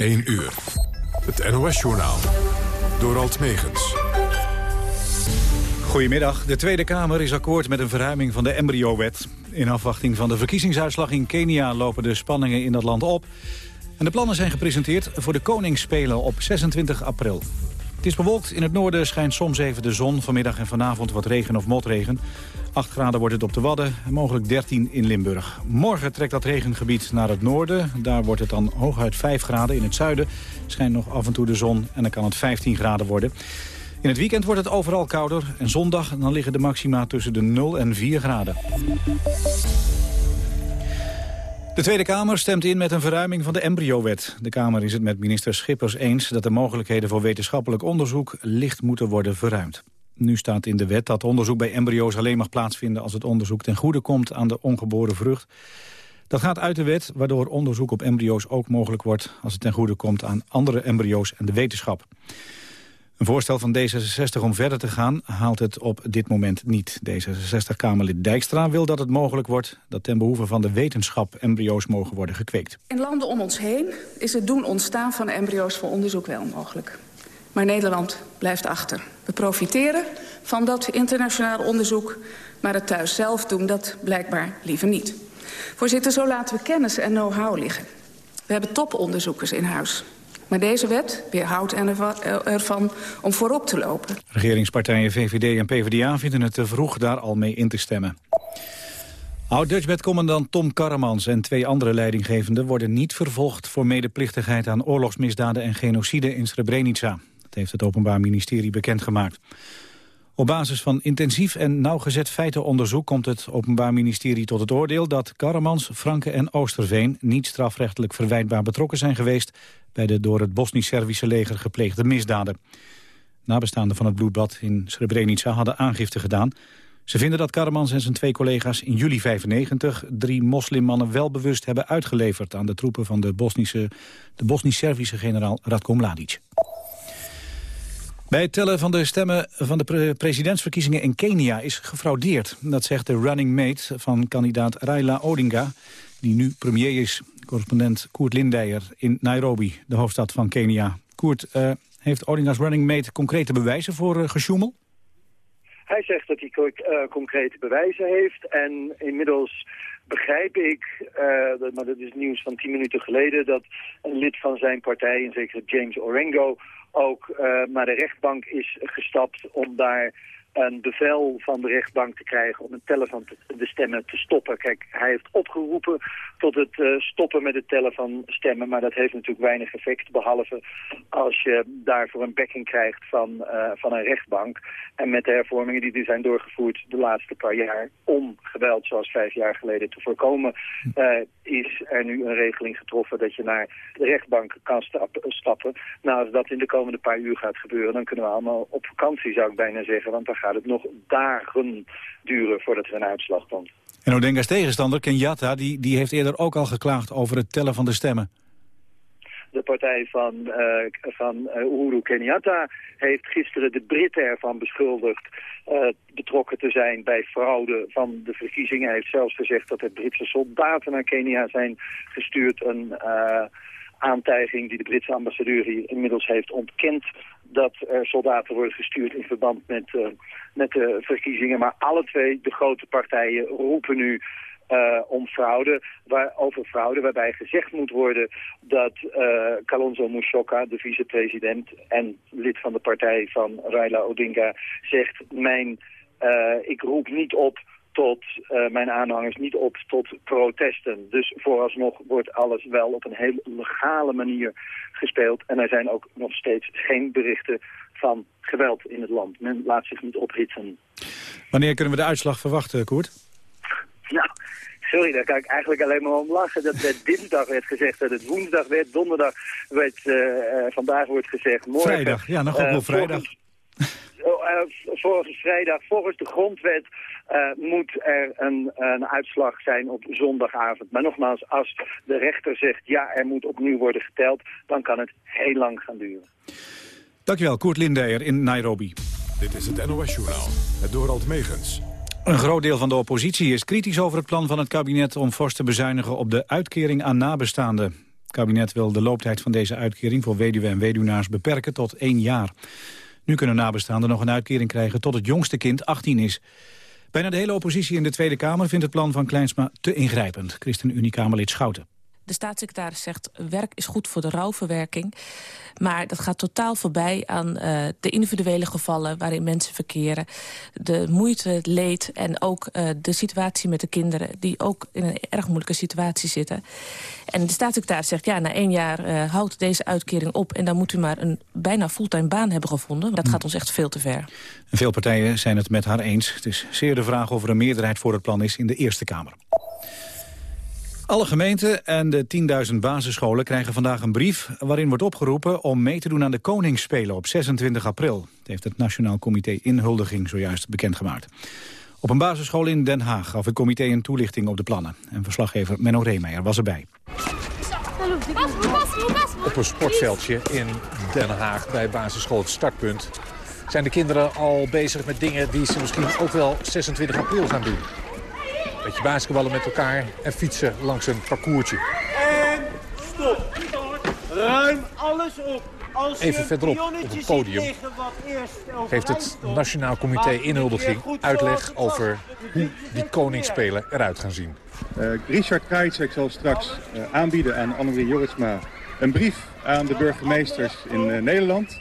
1 uur. Het NOS-journaal. Door Alt Megens. Goedemiddag. De Tweede Kamer is akkoord met een verruiming van de embryowet. In afwachting van de verkiezingsuitslag in Kenia lopen de spanningen in dat land op. En de plannen zijn gepresenteerd voor de Koningsspelen op 26 april. Het is bewolkt. In het noorden schijnt soms even de zon. Vanmiddag en vanavond wat regen of motregen. 8 graden wordt het op de Wadden en mogelijk 13 in Limburg. Morgen trekt dat regengebied naar het noorden. Daar wordt het dan hooguit 5 graden. In het zuiden schijnt nog af en toe de zon en dan kan het 15 graden worden. In het weekend wordt het overal kouder en zondag dan liggen de maxima tussen de 0 en 4 graden. De Tweede Kamer stemt in met een verruiming van de embryowet. De Kamer is het met minister Schippers eens dat de mogelijkheden voor wetenschappelijk onderzoek licht moeten worden verruimd. Nu staat in de wet dat onderzoek bij embryo's alleen mag plaatsvinden als het onderzoek ten goede komt aan de ongeboren vrucht. Dat gaat uit de wet, waardoor onderzoek op embryo's ook mogelijk wordt als het ten goede komt aan andere embryo's en de wetenschap. Een voorstel van D66 om verder te gaan haalt het op dit moment niet. D66-Kamerlid Dijkstra wil dat het mogelijk wordt... dat ten behoeve van de wetenschap embryo's mogen worden gekweekt. In landen om ons heen is het doen ontstaan van embryo's voor onderzoek wel mogelijk. Maar Nederland blijft achter. We profiteren van dat internationaal onderzoek... maar het thuis zelf doen dat blijkbaar liever niet. Voorzitter, zo laten we kennis en know-how liggen. We hebben toponderzoekers in huis. Maar deze wet weerhoudt ervan om voorop te lopen. Regeringspartijen VVD en PvdA vinden het te vroeg daar al mee in te stemmen. Oud-Dutchbed-commandant Tom Karremans en twee andere leidinggevenden... worden niet vervolgd voor medeplichtigheid aan oorlogsmisdaden en genocide in Srebrenica. Dat heeft het Openbaar Ministerie bekendgemaakt. Op basis van intensief en nauwgezet feitenonderzoek komt het Openbaar Ministerie tot het oordeel dat Karremans, Franke en Oosterveen niet strafrechtelijk verwijtbaar betrokken zijn geweest bij de door het Bosnisch-Servische leger gepleegde misdaden. Nabestaanden van het bloedbad in Srebrenica hadden aangifte gedaan. Ze vinden dat Karremans en zijn twee collega's in juli 95 drie moslimmannen wel bewust hebben uitgeleverd aan de troepen van de Bosnisch-Servische generaal Radko Mladic. Bij het tellen van de stemmen van de presidentsverkiezingen in Kenia is gefraudeerd. Dat zegt de running mate van kandidaat Raila Odinga, die nu premier is. Correspondent Koert Lindeyer in Nairobi, de hoofdstad van Kenia. Koert, uh, heeft Odinga's running mate concrete bewijzen voor uh, gesjoemel? Hij zegt dat hij uh, concrete bewijzen heeft en inmiddels begrijp ik, dat, maar dat is nieuws van tien minuten geleden, dat een lid van zijn partij, een zekere James Orengo, ook naar de rechtbank is gestapt om daar een bevel van de rechtbank te krijgen om het tellen van de stemmen te stoppen. Kijk, hij heeft opgeroepen tot het uh, stoppen met het tellen van stemmen, maar dat heeft natuurlijk weinig effect, behalve als je daarvoor een backing krijgt van, uh, van een rechtbank. En met de hervormingen die er zijn doorgevoerd de laatste paar jaar om geweld zoals vijf jaar geleden te voorkomen, uh, is er nu een regeling getroffen dat je naar de rechtbank kan stappen. Nou, als dat in de komende paar uur gaat gebeuren, dan kunnen we allemaal op vakantie, zou ik bijna zeggen, want gaat het nog dagen duren voordat er een uitslag komt. En Odenga's tegenstander, Kenyatta, die, die heeft eerder ook al geklaagd over het tellen van de stemmen. De partij van, uh, van uh, Uhuru Kenyatta heeft gisteren de Britten ervan beschuldigd uh, betrokken te zijn bij fraude van de verkiezingen. Hij heeft zelfs gezegd dat er Britse soldaten naar Kenia zijn gestuurd. Een aantijging die de Britse ambassadeur hier inmiddels heeft ontkend dat er soldaten worden gestuurd in verband met, uh, met de verkiezingen. Maar alle twee, de grote partijen, roepen nu uh, om fraude, waar, over fraude, waarbij gezegd moet worden dat uh, Kalonzo Musyoka, de vicepresident en lid van de partij van Raila Odinga, zegt mijn, ik roep niet op tot uh, mijn aanhangers niet op tot protesten. Dus vooralsnog wordt alles wel op een heel legale manier gespeeld. En er zijn ook nog steeds geen berichten van geweld in het land. Men laat zich niet ophitsen. Wanneer kunnen we de uitslag verwachten, Koert? Nou, sorry, daar kan ik eigenlijk alleen maar om lachen. Dat het dinsdag werd gezegd, dat het woensdag werd, donderdag werd, uh, uh, vandaag wordt gezegd, morgen... Vrijdag, ja, nog op vrijdag. Volgens, volgens vrijdag, volgens de grondwet uh, moet er een, een, uitslag zijn op zondagavond. Maar nogmaals, als de rechter zegt ja, er moet opnieuw worden geteld, dan kan het heel lang gaan duren. Dankjewel, Koert Lindeyer in Nairobi. Dit is het NOS-journaal, het Dorald Megens. Een groot deel van de oppositie is kritisch over het plan van het kabinet om fors te bezuinigen op de uitkering aan nabestaanden. Het kabinet wil de looptijd van deze uitkering voor weduwen en weduwnaars beperken tot één jaar. Nu kunnen nabestaanden nog een uitkering krijgen tot het jongste kind 18 is. Bijna de hele oppositie in de Tweede Kamer vindt het plan van Kleinsma te ingrijpend. ChristenUnie-Kamerlid Schouten. De staatssecretaris zegt werk is goed voor de rouwverwerking. Maar dat gaat totaal voorbij aan uh, de individuele gevallen waarin mensen verkeren. De moeite, het leed en ook uh, de situatie met de kinderen... die ook in een erg moeilijke situatie zitten. En de staatssecretaris zegt, ja, na één jaar uh, houdt deze uitkering op... en dan moet u maar een bijna fulltime baan hebben gevonden. Dat gaat ons echt veel te ver. Veel partijen zijn het met haar eens. Het is zeer de vraag of er een meerderheid voor het plan is in de Eerste Kamer. Alle gemeenten en de 10.000 basisscholen krijgen vandaag een brief... waarin wordt opgeroepen om mee te doen aan de Koningsspelen op 26 april. Dat heeft het Nationaal Comité Inhuldiging zojuist bekendgemaakt. Op een basisschool in Den Haag gaf het comité een toelichting op de plannen. En verslaggever Menno Reemeijer was erbij. Op een sportveldje in Den Haag bij basisschool Het Startpunt... zijn de kinderen al bezig met dingen die ze misschien ook wel 26 april gaan doen. Beetje basketballen met elkaar en fietsen langs een parcoursje. En stop. Ruim alles op. Als Even verderop op het podium geeft het Nationaal Comité Inhuldiging uitleg over hoe die koningsspelen eruit gaan zien. Uh, Richard Krajicek zal straks uh, aanbieden aan Annemarie Jorritsma een brief aan de burgemeesters in uh, Nederland.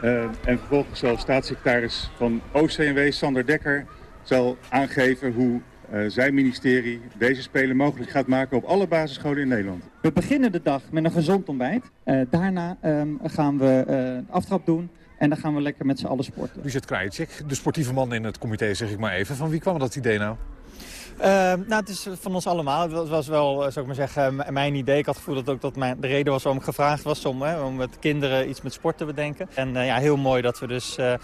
en vervolgens zal staatssecretaris van OCMW, Sander Dekker, zal aangeven hoe zijn ministerie deze Spelen mogelijk gaat maken op alle basisscholen in Nederland. We beginnen de dag met een gezond ontbijt. Uh, daarna um, gaan we uh, aftrap doen. En dan gaan we lekker met z'n allen sporten. Richard Krajicek, de sportieve man in het comité, zeg ik maar even. Van wie kwam dat idee nou? Uh, nou, het is van ons allemaal. Het was wel, zou ik maar zeggen, mijn idee. Ik had het gevoel dat ook dat mijn, de reden was waarom ik gevraagd was om, hè, om met kinderen iets met sport te bedenken. En uh, ja, heel mooi dat we dus uh,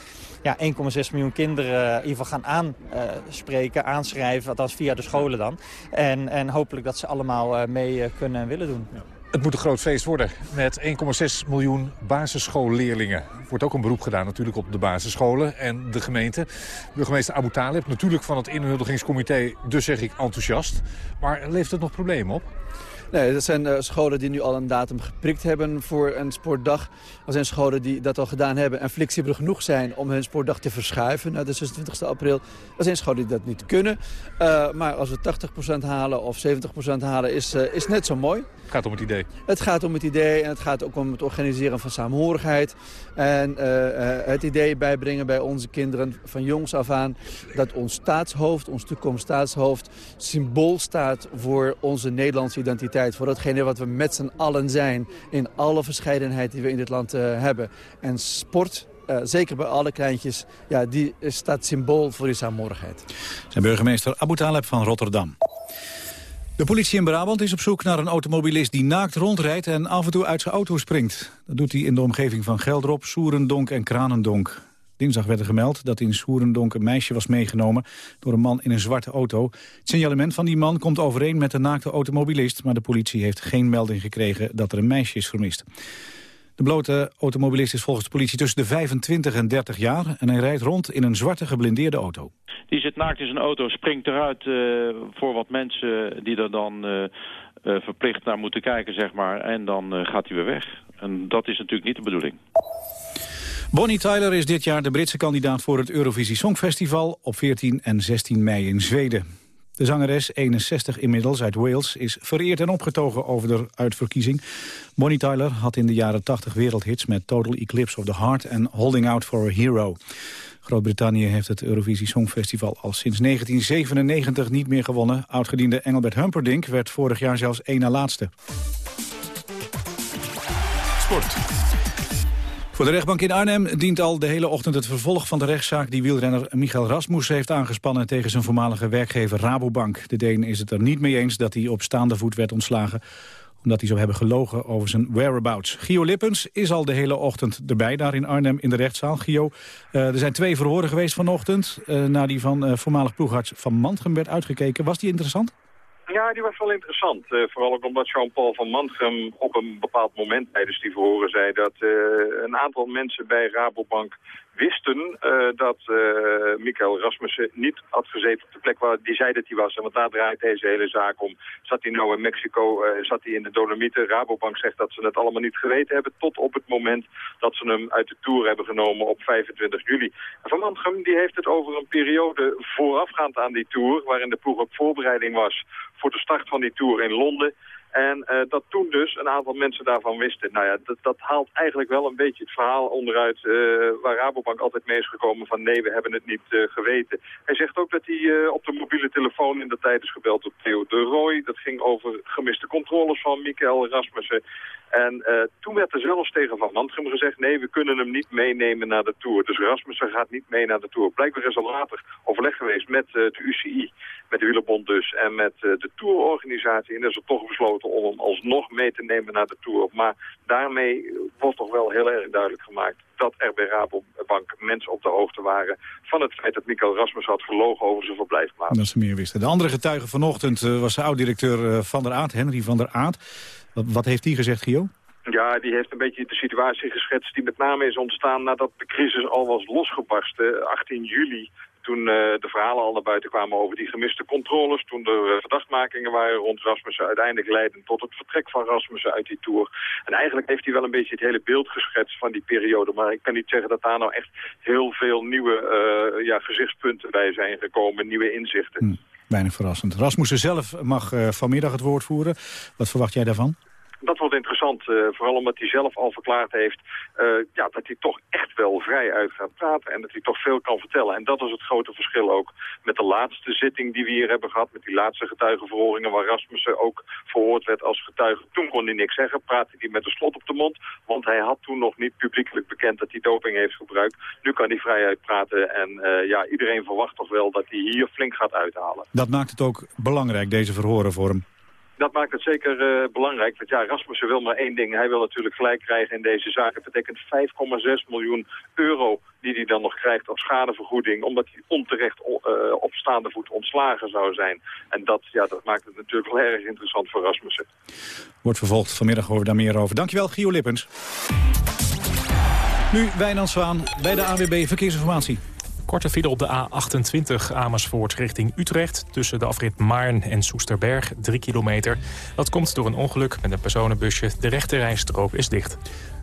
ja, 1,6 miljoen kinderen in ieder geval gaan aanspreken, aanschrijven. Althans via de scholen dan. En, en hopelijk dat ze allemaal mee kunnen en willen doen. Het moet een groot feest worden met 1,6 miljoen basisschoolleerlingen. Er wordt ook een beroep gedaan natuurlijk op de basisscholen en de gemeente. Burgemeester Abu Talib, natuurlijk van het inhuldigingscomité, dus zeg ik enthousiast. Maar levert het nog problemen op? Nee, dat zijn uh, scholen die nu al een datum geprikt hebben voor een sportdag. Er zijn scholen die dat al gedaan hebben en flexibel genoeg zijn om hun sportdag te verschuiven naar de 26 april. Er zijn scholen die dat niet kunnen. Uh, maar als we 80% halen of 70% halen is, uh, is net zo mooi. Het gaat om het idee. Het gaat om het idee en het gaat ook om het organiseren van samenhorigheid. En het idee bijbrengen bij onze kinderen van jongs af aan... dat ons staatshoofd, ons toekomst staatshoofd, symbool staat voor onze Nederlandse identiteit. Voor datgene wat we met z'n allen zijn in alle verscheidenheid die we in dit land uh, hebben. En sport, uh, zeker bij alle kleintjes, ja, die staat symbool voor die samenhorigheid. Zijn burgemeester Abu Taleb van Rotterdam. De politie in Brabant is op zoek naar een automobilist die naakt rondrijdt en af en toe uit zijn auto springt. Dat doet hij in de omgeving van Geldrop, Soerendonk en Kranendonk. Dinsdag werd er gemeld dat in Soerendonk een meisje was meegenomen door een man in een zwarte auto. Het signalement van die man komt overeen met de naakte automobilist, maar de politie heeft geen melding gekregen dat er een meisje is vermist. De blote automobilist is volgens de politie tussen de 25 en 30 jaar... en hij rijdt rond in een zwarte geblindeerde auto. Die zit naakt in zijn auto, springt eruit uh, voor wat mensen die er dan uh, uh, verplicht naar moeten kijken, zeg maar. En dan gaat hij weer weg. En dat is natuurlijk niet de bedoeling. Bonnie Tyler is dit jaar de Britse kandidaat voor het Eurovisie Songfestival... op 14 en 16 mei in Zweden. De zangeres, 61 inmiddels, uit Wales, is vereerd en opgetogen over de uitverkiezing. Bonnie Tyler had in de jaren 80 wereldhits met Total Eclipse of the Heart en Holding Out for a Hero. Groot-Brittannië heeft het Eurovisie Songfestival al sinds 1997 niet meer gewonnen. Oudgediende Engelbert Humperdinck werd vorig jaar zelfs één na laatste. Sport. Voor de rechtbank in Arnhem dient al de hele ochtend het vervolg van de rechtszaak... die wielrenner Michael Rasmus heeft aangespannen tegen zijn voormalige werkgever Rabobank. De Deen is het er niet mee eens dat hij op staande voet werd ontslagen omdat hij zou hebben gelogen over zijn whereabouts. Gio Lippens is al de hele ochtend erbij daar in Arnhem in de rechtszaal. Gio, uh, er zijn twee verhoren geweest vanochtend. Uh, naar die van uh, voormalig ploegarts Van Mantgem werd uitgekeken. Was die interessant? Ja, die was wel interessant. Uh, vooral ook omdat Jean-Paul van Mantgem op een bepaald moment tijdens die verhoren zei dat uh, een aantal mensen bij Rabobank wisten uh, dat uh, Michael Rasmussen niet had gezeten op de plek waar die zei dat hij was. En want daar draait deze hele zaak om. Zat hij nou in Mexico, uh, zat hij in de Dolomieten. Rabobank zegt dat ze het allemaal niet geweten hebben tot op het moment dat ze hem uit de Tour hebben genomen op 25 juli. Van Mantrum die heeft het over een periode voorafgaand aan die Tour, waarin de ploeg op voorbereiding was voor de start van die Tour in Londen. En uh, dat toen dus een aantal mensen daarvan wisten. Nou ja, dat, dat haalt eigenlijk wel een beetje het verhaal onderuit... Uh, waar Rabobank altijd mee is gekomen van nee, we hebben het niet uh, geweten. Hij zegt ook dat hij op de mobiele telefoon in de tijd is gebeld door Theo de Roy. Dat ging over gemiste controles van Michael Rasmussen. En toen werd er zelfs tegen Van Mantrum gezegd... nee, we kunnen hem niet meenemen naar de Tour. Dus Rasmussen gaat niet mee naar de Tour. Blijkbaar is er later overleg geweest met de UCI, met de wielerbond dus... en met de Tourorganisatie. En is er toch besloten om hem alsnog mee te nemen naar de Tour. Maar daarmee wordt toch wel heel erg duidelijk gemaakt dat er bij Rabobank mensen op de hoogte waren van het feit dat Michael Rasmus had gelogen over zijn verblijfplaats. Dat ze meer wisten. De andere getuige vanochtend was de oud-directeur Van der Aat, Henry van der Aat. Wat, heeft hij gezegd, Gio? Ja, die heeft een beetje de situatie geschetst die met name is ontstaan nadat de crisis al was losgebarsten. 18 juli toen uh, de verhalen al naar buiten kwamen over die gemiste controles. Toen er uh, verdachtmakingen waren rond Rasmussen. Uiteindelijk leidden tot het vertrek van Rasmussen uit die Tour. En eigenlijk heeft hij wel een beetje het hele beeld geschetst van die periode. Maar ik kan niet zeggen dat daar nou echt heel veel nieuwe uh, ja, gezichtspunten bij zijn gekomen. Nieuwe inzichten. Hm, weinig verrassend. Rasmussen zelf mag vanmiddag het woord voeren. Wat verwacht jij daarvan? Dat wordt interessant, uh, vooral omdat hij zelf al verklaard heeft uh, ja, dat hij toch echt wel vrij uit gaat praten en dat hij toch veel kan vertellen. En dat is het grote verschil ook met de laatste zitting die we hier hebben gehad, met die laatste getuigenverhoringen waar Rasmussen ook verhoord werd als getuige. Toen kon hij niks zeggen, praatte hij met een slot op de mond, want hij had toen nog niet publiekelijk bekend dat hij doping heeft gebruikt. Nu kan hij vrij uitpraten en uh, ja, iedereen verwacht toch wel dat hij hier flink gaat uithalen. Dat maakt het ook belangrijk, deze verhoren voor hem dat maakt het zeker uh, belangrijk. Want ja, Rasmussen wil maar één ding. Hij wil natuurlijk gelijk krijgen in deze zaak. Het betekent 5,6 miljoen euro die hij dan nog krijgt als schadevergoeding... omdat hij onterecht uh, op staande voet ontslagen zou zijn. En dat, ja, dat maakt het natuurlijk wel erg interessant voor Rasmussen. Wordt vervolgd. Vanmiddag horen we daar meer over. Dankjewel, Gio Lippens. Nu Wijnand Zwaan bij de AWB Verkeersinformatie. Korte file op de A28 Amersfoort richting Utrecht... tussen de afrit Maarn en Soesterberg, 3 kilometer. Dat komt door een ongeluk met een personenbusje. De rechte rijstrook is dicht.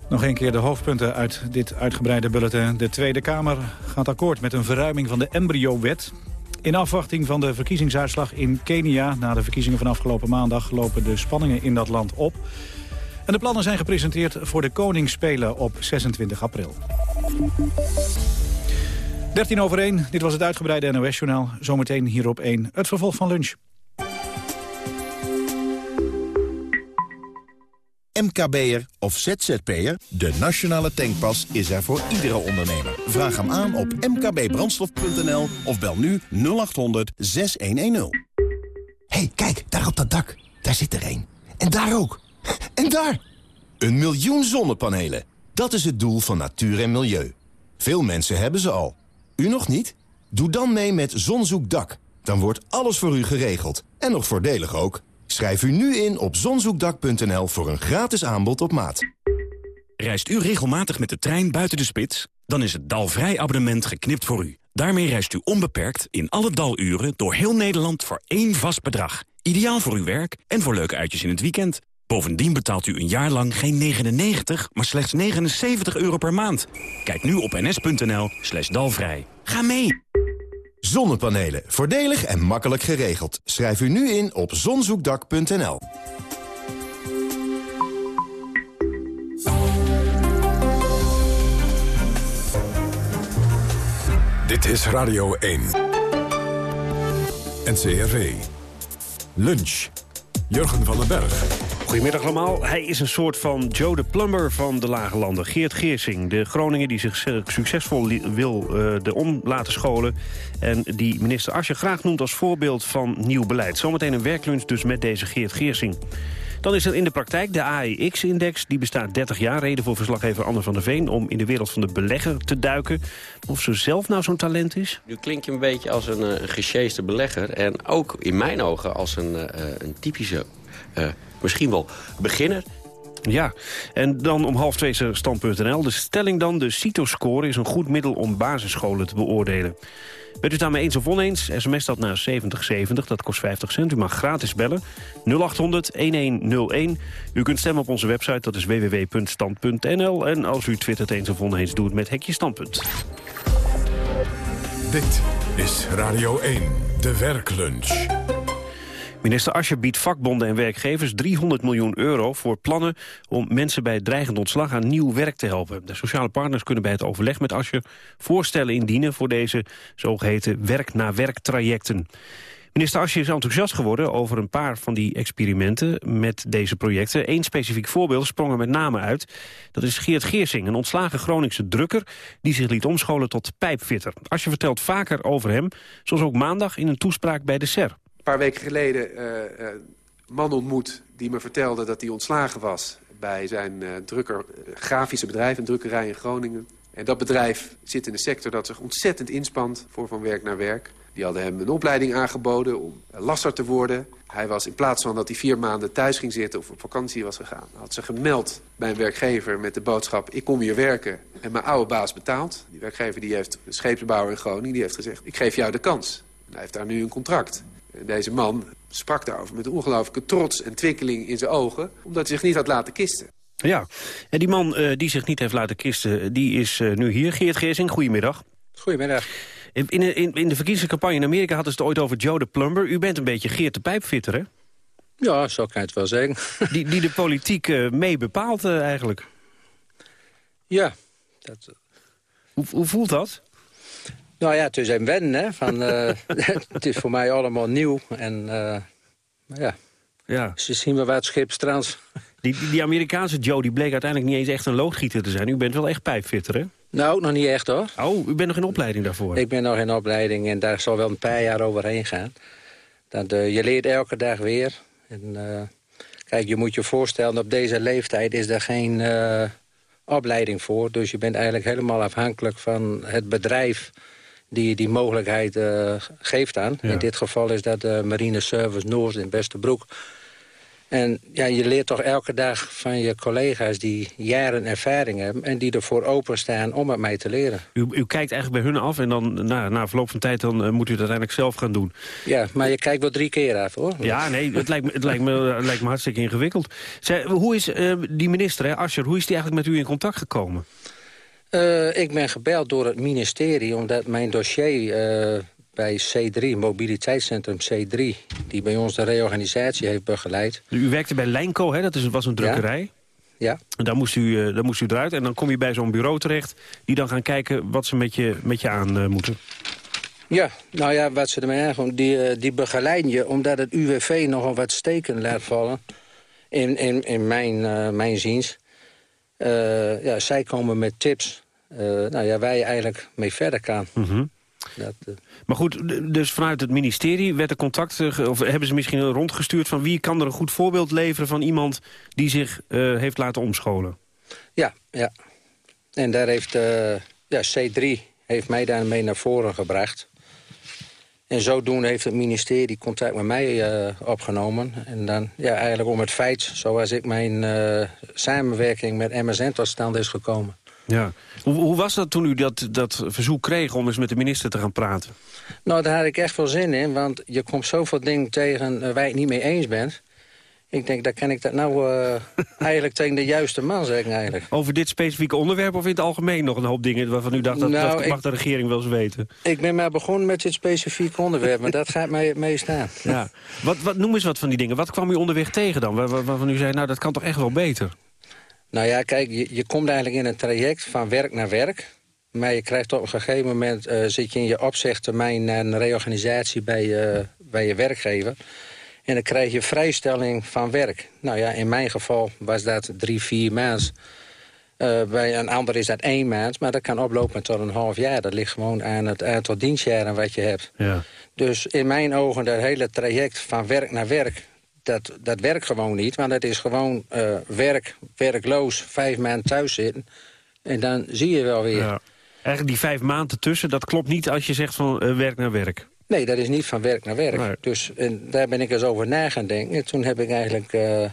Nog een keer de hoofdpunten uit dit uitgebreide bulletin. De Tweede Kamer gaat akkoord met een verruiming van de embryo-wet. In afwachting van de verkiezingsuitslag in Kenia... na de verkiezingen van afgelopen maandag lopen de spanningen in dat land op. En de plannen zijn gepresenteerd voor de Koningsspelen op 26 april. 13 over 1, dit was het uitgebreide NOS-journaal. Zometeen hier op 1, het vervolg van lunch. MKB'er of ZZP'er? De nationale tankpas is er voor iedere ondernemer. Vraag hem aan op mkbbrandstof.nl of bel nu 0800 6110. hey, kijk, daar op dat dak. Daar zit er één. En daar ook. En daar! Een miljoen zonnepanelen. Dat is het doel van natuur en milieu. Veel mensen hebben ze al. U nog niet? Doe dan mee met Zonzoekdak. Dan wordt alles voor u geregeld. En nog voordelig ook. Schrijf u nu in op zonzoekdak.nl voor een gratis aanbod op maat. Reist u regelmatig met de trein buiten de spits? Dan is het Dalvrij abonnement geknipt voor u. Daarmee reist u onbeperkt in alle daluren door heel Nederland voor één vast bedrag. Ideaal voor uw werk en voor leuke uitjes in het weekend. Bovendien betaalt u een jaar lang geen 99, maar slechts 79 euro per maand. Kijk nu op ns.nl slash dalvrij. Ga mee! Zonnepanelen. Voordelig en makkelijk geregeld. Schrijf u nu in op zonzoekdak.nl. Dit is Radio 1. NCRV. Lunch. Jurgen van den Berg. Goedemiddag allemaal. Hij is een soort van Joe de Plumber van de Lage Landen. Geert Geersing, de Groningen die zich succesvol wil uh, de om laten scholen... en die minister Asje graag noemt als voorbeeld van nieuw beleid. Zometeen een werklunch dus met deze Geert Geersing. Dan is er in de praktijk de AEX-index. Die bestaat 30 jaar. Reden voor verslaggever Anne van der Veen om in de wereld van de belegger te duiken. Of ze zelf nou zo'n talent is? Nu klink je een beetje als een, uh, belegger. En ook in mijn ogen als een, een typische... misschien wel beginner. Ja, en dan om half twee stand.nl. De stelling dan, de CITO-score is een goed middel om basisscholen te beoordelen. Bent u daarmee eens of oneens? SMS dat naar 7070, dat kost 50 cent. U mag gratis bellen. 0800-1101. U kunt stemmen op onze website, dat is www.stand.nl. En als u twittert eens of oneens, doe het met Hekje Standpunt. Dit is Radio 1, de werklunch. Minister Asje biedt vakbonden en werkgevers 300 miljoen euro voor plannen om mensen bij dreigend ontslag aan nieuw werk te helpen. De sociale partners kunnen bij het overleg met Asje voorstellen indienen voor deze zogeheten werk-na-werk trajecten. Minister Asje is enthousiast geworden over een paar van die experimenten met deze projecten. Eén specifiek voorbeeld sprong er met name uit. Dat is Geert Geersing, een ontslagen Groningse drukker... die zich liet omscholen tot pijpfitter. Asje vertelt vaker over hem, zoals ook maandag in een toespraak bij de SER. Een paar weken geleden uh, uh, man ontmoet die me vertelde dat hij ontslagen was... bij zijn uh, drukker, grafische bedrijf, een drukkerij in Groningen. En dat bedrijf zit in een sector dat zich ontzettend inspant voor van werk naar werk. Die hadden hem een opleiding aangeboden om lasser te worden. Hij was in plaats van dat hij vier maanden thuis ging zitten of op vakantie was gegaan... had ze gemeld bij een werkgever met de boodschap... ik kom hier werken en mijn oude baas betaalt. Die werkgever die heeft een scheepsbouwer in Groningen, die heeft gezegd... ik geef jou de kans. En hij heeft daar nu een contract. Deze man sprak daarover met een ongelooflijke trots en twikkeling in zijn ogen... omdat hij zich niet had laten kisten. Ja, en die man uh, die zich niet heeft laten kisten, die is uh, nu hier. Geert Geersing, goedemiddag. Goedemiddag. In, in, in, de verkiezingscampagne in Amerika hadden ze het ooit over Joe de Plumber. U bent een beetje Geert de Pijpfitter, hè? Ja, zo kan je het wel zeggen. Die, die de politiek uh, mee bepaalt eigenlijk. Ja. Dat... Hoe, hoe voelt dat? Nou ja, het is een wennen, hè. Van, uh, het is voor mij allemaal nieuw. En uh, ja, ja. ze zien we waar het schip strands. Die, die, die, Amerikaanse Joe die bleek uiteindelijk niet eens echt een loodgieter te zijn. U bent wel echt pijpfitter, hè? Nou, nog niet echt, hoor. Oh, u bent nog in opleiding daarvoor? Ik ben nog in opleiding en daar zal wel een paar jaar overheen gaan. Dat, uh, je leert elke dag weer. En, uh, kijk, je moet je voorstellen, op deze leeftijd is er geen uh, opleiding voor. Dus je bent eigenlijk helemaal afhankelijk van het bedrijf die die mogelijkheid geeft aan. Ja. In dit geval is dat de Marine Service Noord in Westerbroek. En ja, je leert toch elke dag van je collega's die jaren ervaring hebben... en die ervoor openstaan om het mij te leren. U, u kijkt eigenlijk bij hun af en dan na, na verloop van tijd... dan uh, moet u het uiteindelijk zelf gaan doen. Ja, maar je kijkt wel drie keer af, hoor. Ja, nee, het lijkt me, het lijkt me, het lijkt me hartstikke ingewikkeld. Zij, hoe is uh, die minister, hè, Asscher, hoe is die eigenlijk met u in contact gekomen? Uh, ik ben gebeld door het ministerie omdat mijn dossier bij C3, mobiliteitscentrum C3... die bij ons de reorganisatie heeft begeleid. U werkte bij Lijnco, hè? dat is, was een drukkerij? Ja. ja. En dan moest, u, uh, dan moest u eruit en dan kom je bij zo'n bureau terecht... die dan gaan kijken wat ze met je, met je aan uh, moeten. Ja, nou ja, wat ze ermee aangaan, die, die begeleiden je... omdat het UWV nogal wat steken laat vallen, in, in, in mijn, mijn ziens. Ja, zij komen met tips, nou ja, waar je eigenlijk mee verder kan. Mm -hmm. Dat, uh... Maar goed, dus vanuit het ministerie werd er contact... of hebben ze misschien rondgestuurd van wie kan er een goed voorbeeld leveren... van iemand die zich uh, heeft laten omscholen? Ja, ja. En daar heeft uh, ja, C3 heeft mij daarmee naar voren gebracht. En zodoende heeft het ministerie contact met mij uh, opgenomen. En dan ja, eigenlijk om het feit zoals ik mijn samenwerking met MSN tot stand is gekomen. Ja. Hoe, hoe, was dat toen u dat, dat verzoek kreeg om eens met de minister te gaan praten? Nou, daar had ik echt wel zin in, want je komt zoveel dingen tegen waar je het niet mee eens bent. Ik denk, daar kan ik dat nou uh, eigenlijk tegen de juiste man zeggen eigenlijk. Over dit specifieke onderwerp of in het algemeen nog een hoop dingen waarvan u dacht, dat, nou, dat mag de regering wel eens weten? Ik ben maar begonnen met dit specifieke onderwerp, maar dat gaat mij het meest aan. Ja. Wat, wat, noem eens wat van die dingen. Wat kwam u onderweg tegen dan, waar, waar, waarvan u zei, nou dat kan toch echt wel beter? Nou ja, kijk, je, je komt eigenlijk in een traject van werk naar werk. Maar je krijgt op een gegeven moment... Uh, zit je in je opzegtermijn naar een reorganisatie bij, uh, bij je werkgever. En dan krijg je vrijstelling van werk. Nou ja, in mijn geval was dat drie, vier maanden. Uh, bij een ander is dat één maand, maar dat kan oplopen tot een half jaar. Dat ligt gewoon aan het aantal dienstjaren wat je hebt. Ja. Dus in mijn ogen dat hele traject van werk naar werk dat, dat werkt gewoon niet. Want het is gewoon uh, werk, werkloos, vijf maanden thuis zitten. En dan zie je wel weer. Ja. Eigenlijk die vijf maanden tussen, dat klopt niet als je zegt van uh, werk naar werk. Nee, dat is niet van werk naar werk. Nee. Dus en daar ben ik eens over na gaan denken. En toen heb ik eigenlijk uh,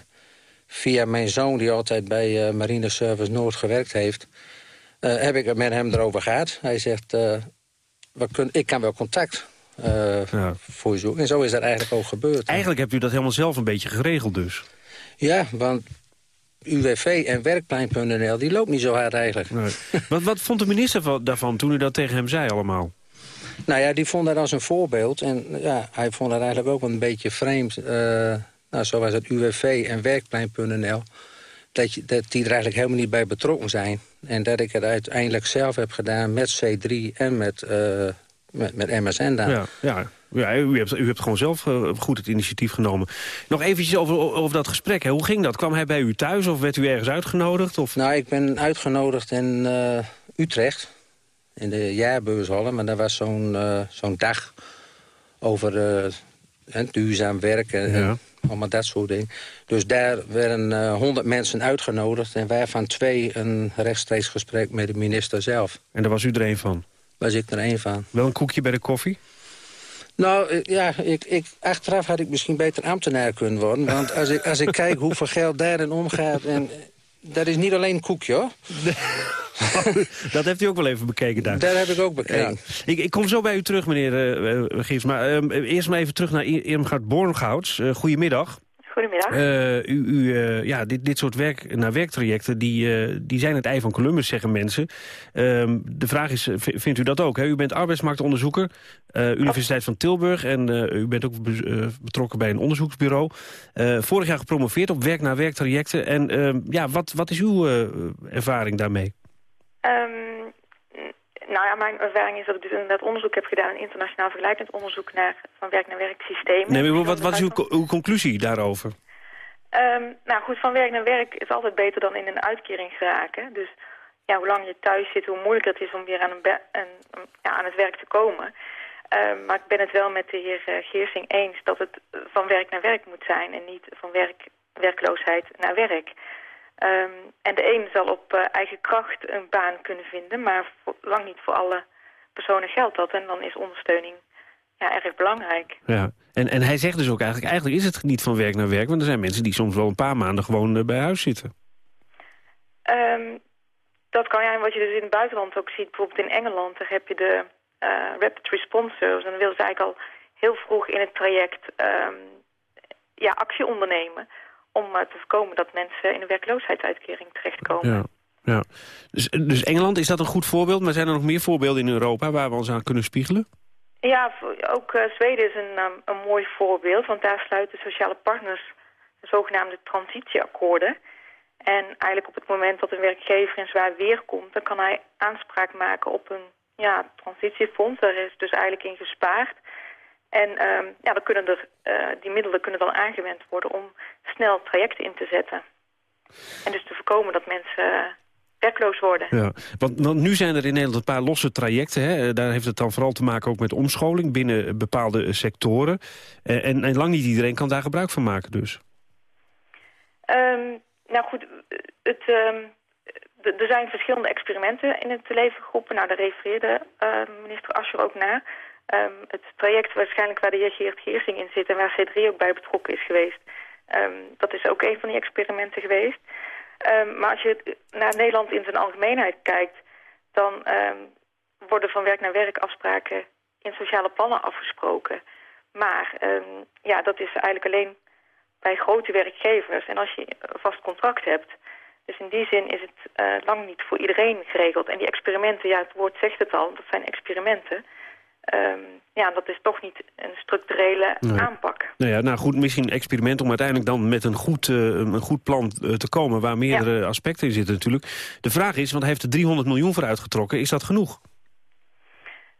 via mijn zoon, die altijd bij uh, Marine Service Noord gewerkt heeft... Uh, heb ik het met hem erover gehad. Hij zegt, we kun, ik kan wel contact ja. voor je zoeken. En zo is dat eigenlijk ook gebeurd. Eigenlijk hebt u dat helemaal zelf een beetje geregeld dus. Ja, want UWV en Werkplein.nl, die loopt niet zo hard eigenlijk. Nee. wat, wat vond de minister daarvan toen u dat tegen hem zei allemaal? Nou ja, die vond dat als een voorbeeld. En ja, hij vond dat eigenlijk ook een beetje vreemd. Uh, nou, zoals het UWV en Werkplein.nl. Dat, je, dat die er eigenlijk helemaal niet bij betrokken zijn. En dat ik het uiteindelijk zelf heb gedaan met C3 en met, uh, met, met MSN daar. Ja, ja. Ja, u hebt, u hebt gewoon zelf uh, goed het initiatief genomen. Nog eventjes over, over dat gesprek. Hè. Hoe ging dat? Kwam hij bij u thuis of werd u ergens uitgenodigd? Of? Nou, ik ben uitgenodigd in Utrecht. In de jaarbeurshallen. Maar daar was zo'n uh, zo'n dag over duurzaam werk en, ja. allemaal dat soort dingen. Dus daar werden honderd mensen uitgenodigd. En wij van twee een rechtstreeks gesprek met de minister zelf. En daar was u er een van? Was ik er een van. Wel een koekje bij de koffie? Nou, ja, ik, ik, achteraf had ik misschien beter ambtenaar kunnen worden. Want als ik, als ik kijk hoeveel geld daarin omgaat... En, dat is niet alleen een koekje, hoor. dat heeft u ook wel even bekeken daar. Dat heb ik ook bekeken. Ja. Ik, ik, kom zo bij u terug, meneer uh, Gies. Maar uh, eerst maar even terug naar Irmgard Borngouts. Uh, goedemiddag. Goedemiddag. Uh, u, u, uh, ja, dit, dit soort werk, naar werktrajecten, die, uh, die zijn het ei van Columbus, zeggen mensen. Ehm, de vraag is, vindt u dat ook? Hè? U bent arbeidsmarktonderzoeker, Universiteit van Tilburg... en u bent ook betrokken bij een onderzoeksbureau. vorig jaar gepromoveerd op werk naar werktrajecten. En ehm, ja, wat, wat is uw ervaring daarmee? Um... Nou ja, mijn ervaring is dat ik dus inderdaad onderzoek heb gedaan... een internationaal vergelijkend onderzoek naar, van werk naar werk systemen. Nee, maar wat, wat is uw, uw conclusie daarover? Um, nou goed, van werk naar werk is altijd beter dan in een uitkering geraken. Dus ja, hoe lang je thuis zit, hoe moeilijker het is om weer aan, een een, ja, aan het werk te komen. Um, maar ik ben het wel met de heer uh, Geersing eens dat het van werk naar werk moet zijn... en niet van werk, werkloosheid naar werk. Um, en de een zal op uh, eigen kracht een baan kunnen vinden, maar voor, lang niet voor alle personen geldt dat. En dan is ondersteuning ja, erg belangrijk. Ja, en, en hij zegt dus ook eigenlijk, eigenlijk is het niet van werk naar werk, want er zijn mensen die soms wel een paar maanden gewoon uh, bij huis zitten. Um, dat kan ja, en wat je dus in het buitenland ook ziet, bijvoorbeeld in Engeland, daar heb je de uh, Rapid Response Service. En dan willen ze eigenlijk al heel vroeg in het traject um, ja, actie ondernemen om uh, te voorkomen dat mensen in een werkloosheidsuitkering terechtkomen. Ja. Ja. Dus, dus Engeland, is dat een goed voorbeeld? Maar zijn er nog meer voorbeelden in Europa waar we ons aan kunnen spiegelen? Ja, ook uh, Zweden is een, um, een mooi voorbeeld, want daar sluiten sociale partners de zogenaamde transitieakkoorden. En eigenlijk op het moment dat een werkgever in zwaar weer komt, dan kan hij aanspraak maken op een ja, transitiefonds. Daar is dus eigenlijk in gespaard. En um, ja, dan kunnen er, uh, die middelen kunnen dan aangewend worden om snel trajecten in te zetten. En dus te voorkomen dat mensen uh, werkloos worden. Ja, want, want, nu zijn er in Nederland een paar losse trajecten. Hè? Daar heeft het dan vooral te maken ook met omscholing binnen bepaalde sectoren. Uh, en, en, lang niet iedereen kan daar gebruik van maken dus. Um, nou goed, het, um, er zijn verschillende experimenten in het leven geroepen. Nou, daar refereerde minister Ascher ook naar... Um, het traject waarschijnlijk waar de heer Geert Geersing in zit... en waar C3 ook bij betrokken is geweest... Um, dat is ook een van die experimenten geweest. Um, maar als je naar Nederland in zijn algemeenheid kijkt... dan worden van werk naar werk afspraken in sociale plannen afgesproken. Maar ja, dat is eigenlijk alleen bij grote werkgevers. En als je een vast contract hebt... Dus in die zin is het uh, lang niet voor iedereen geregeld. En die experimenten, ja, het woord zegt het al, dat zijn experimenten... Um, ja, dat is toch niet een structurele nee. aanpak. Nou ja, nou goed, misschien een experiment om uiteindelijk dan met een goed, uh, een goed plan uh, te komen... waar meerdere ja. aspecten in zitten natuurlijk. De vraag is, want hij heeft er 300 miljoen voor uitgetrokken, is dat genoeg?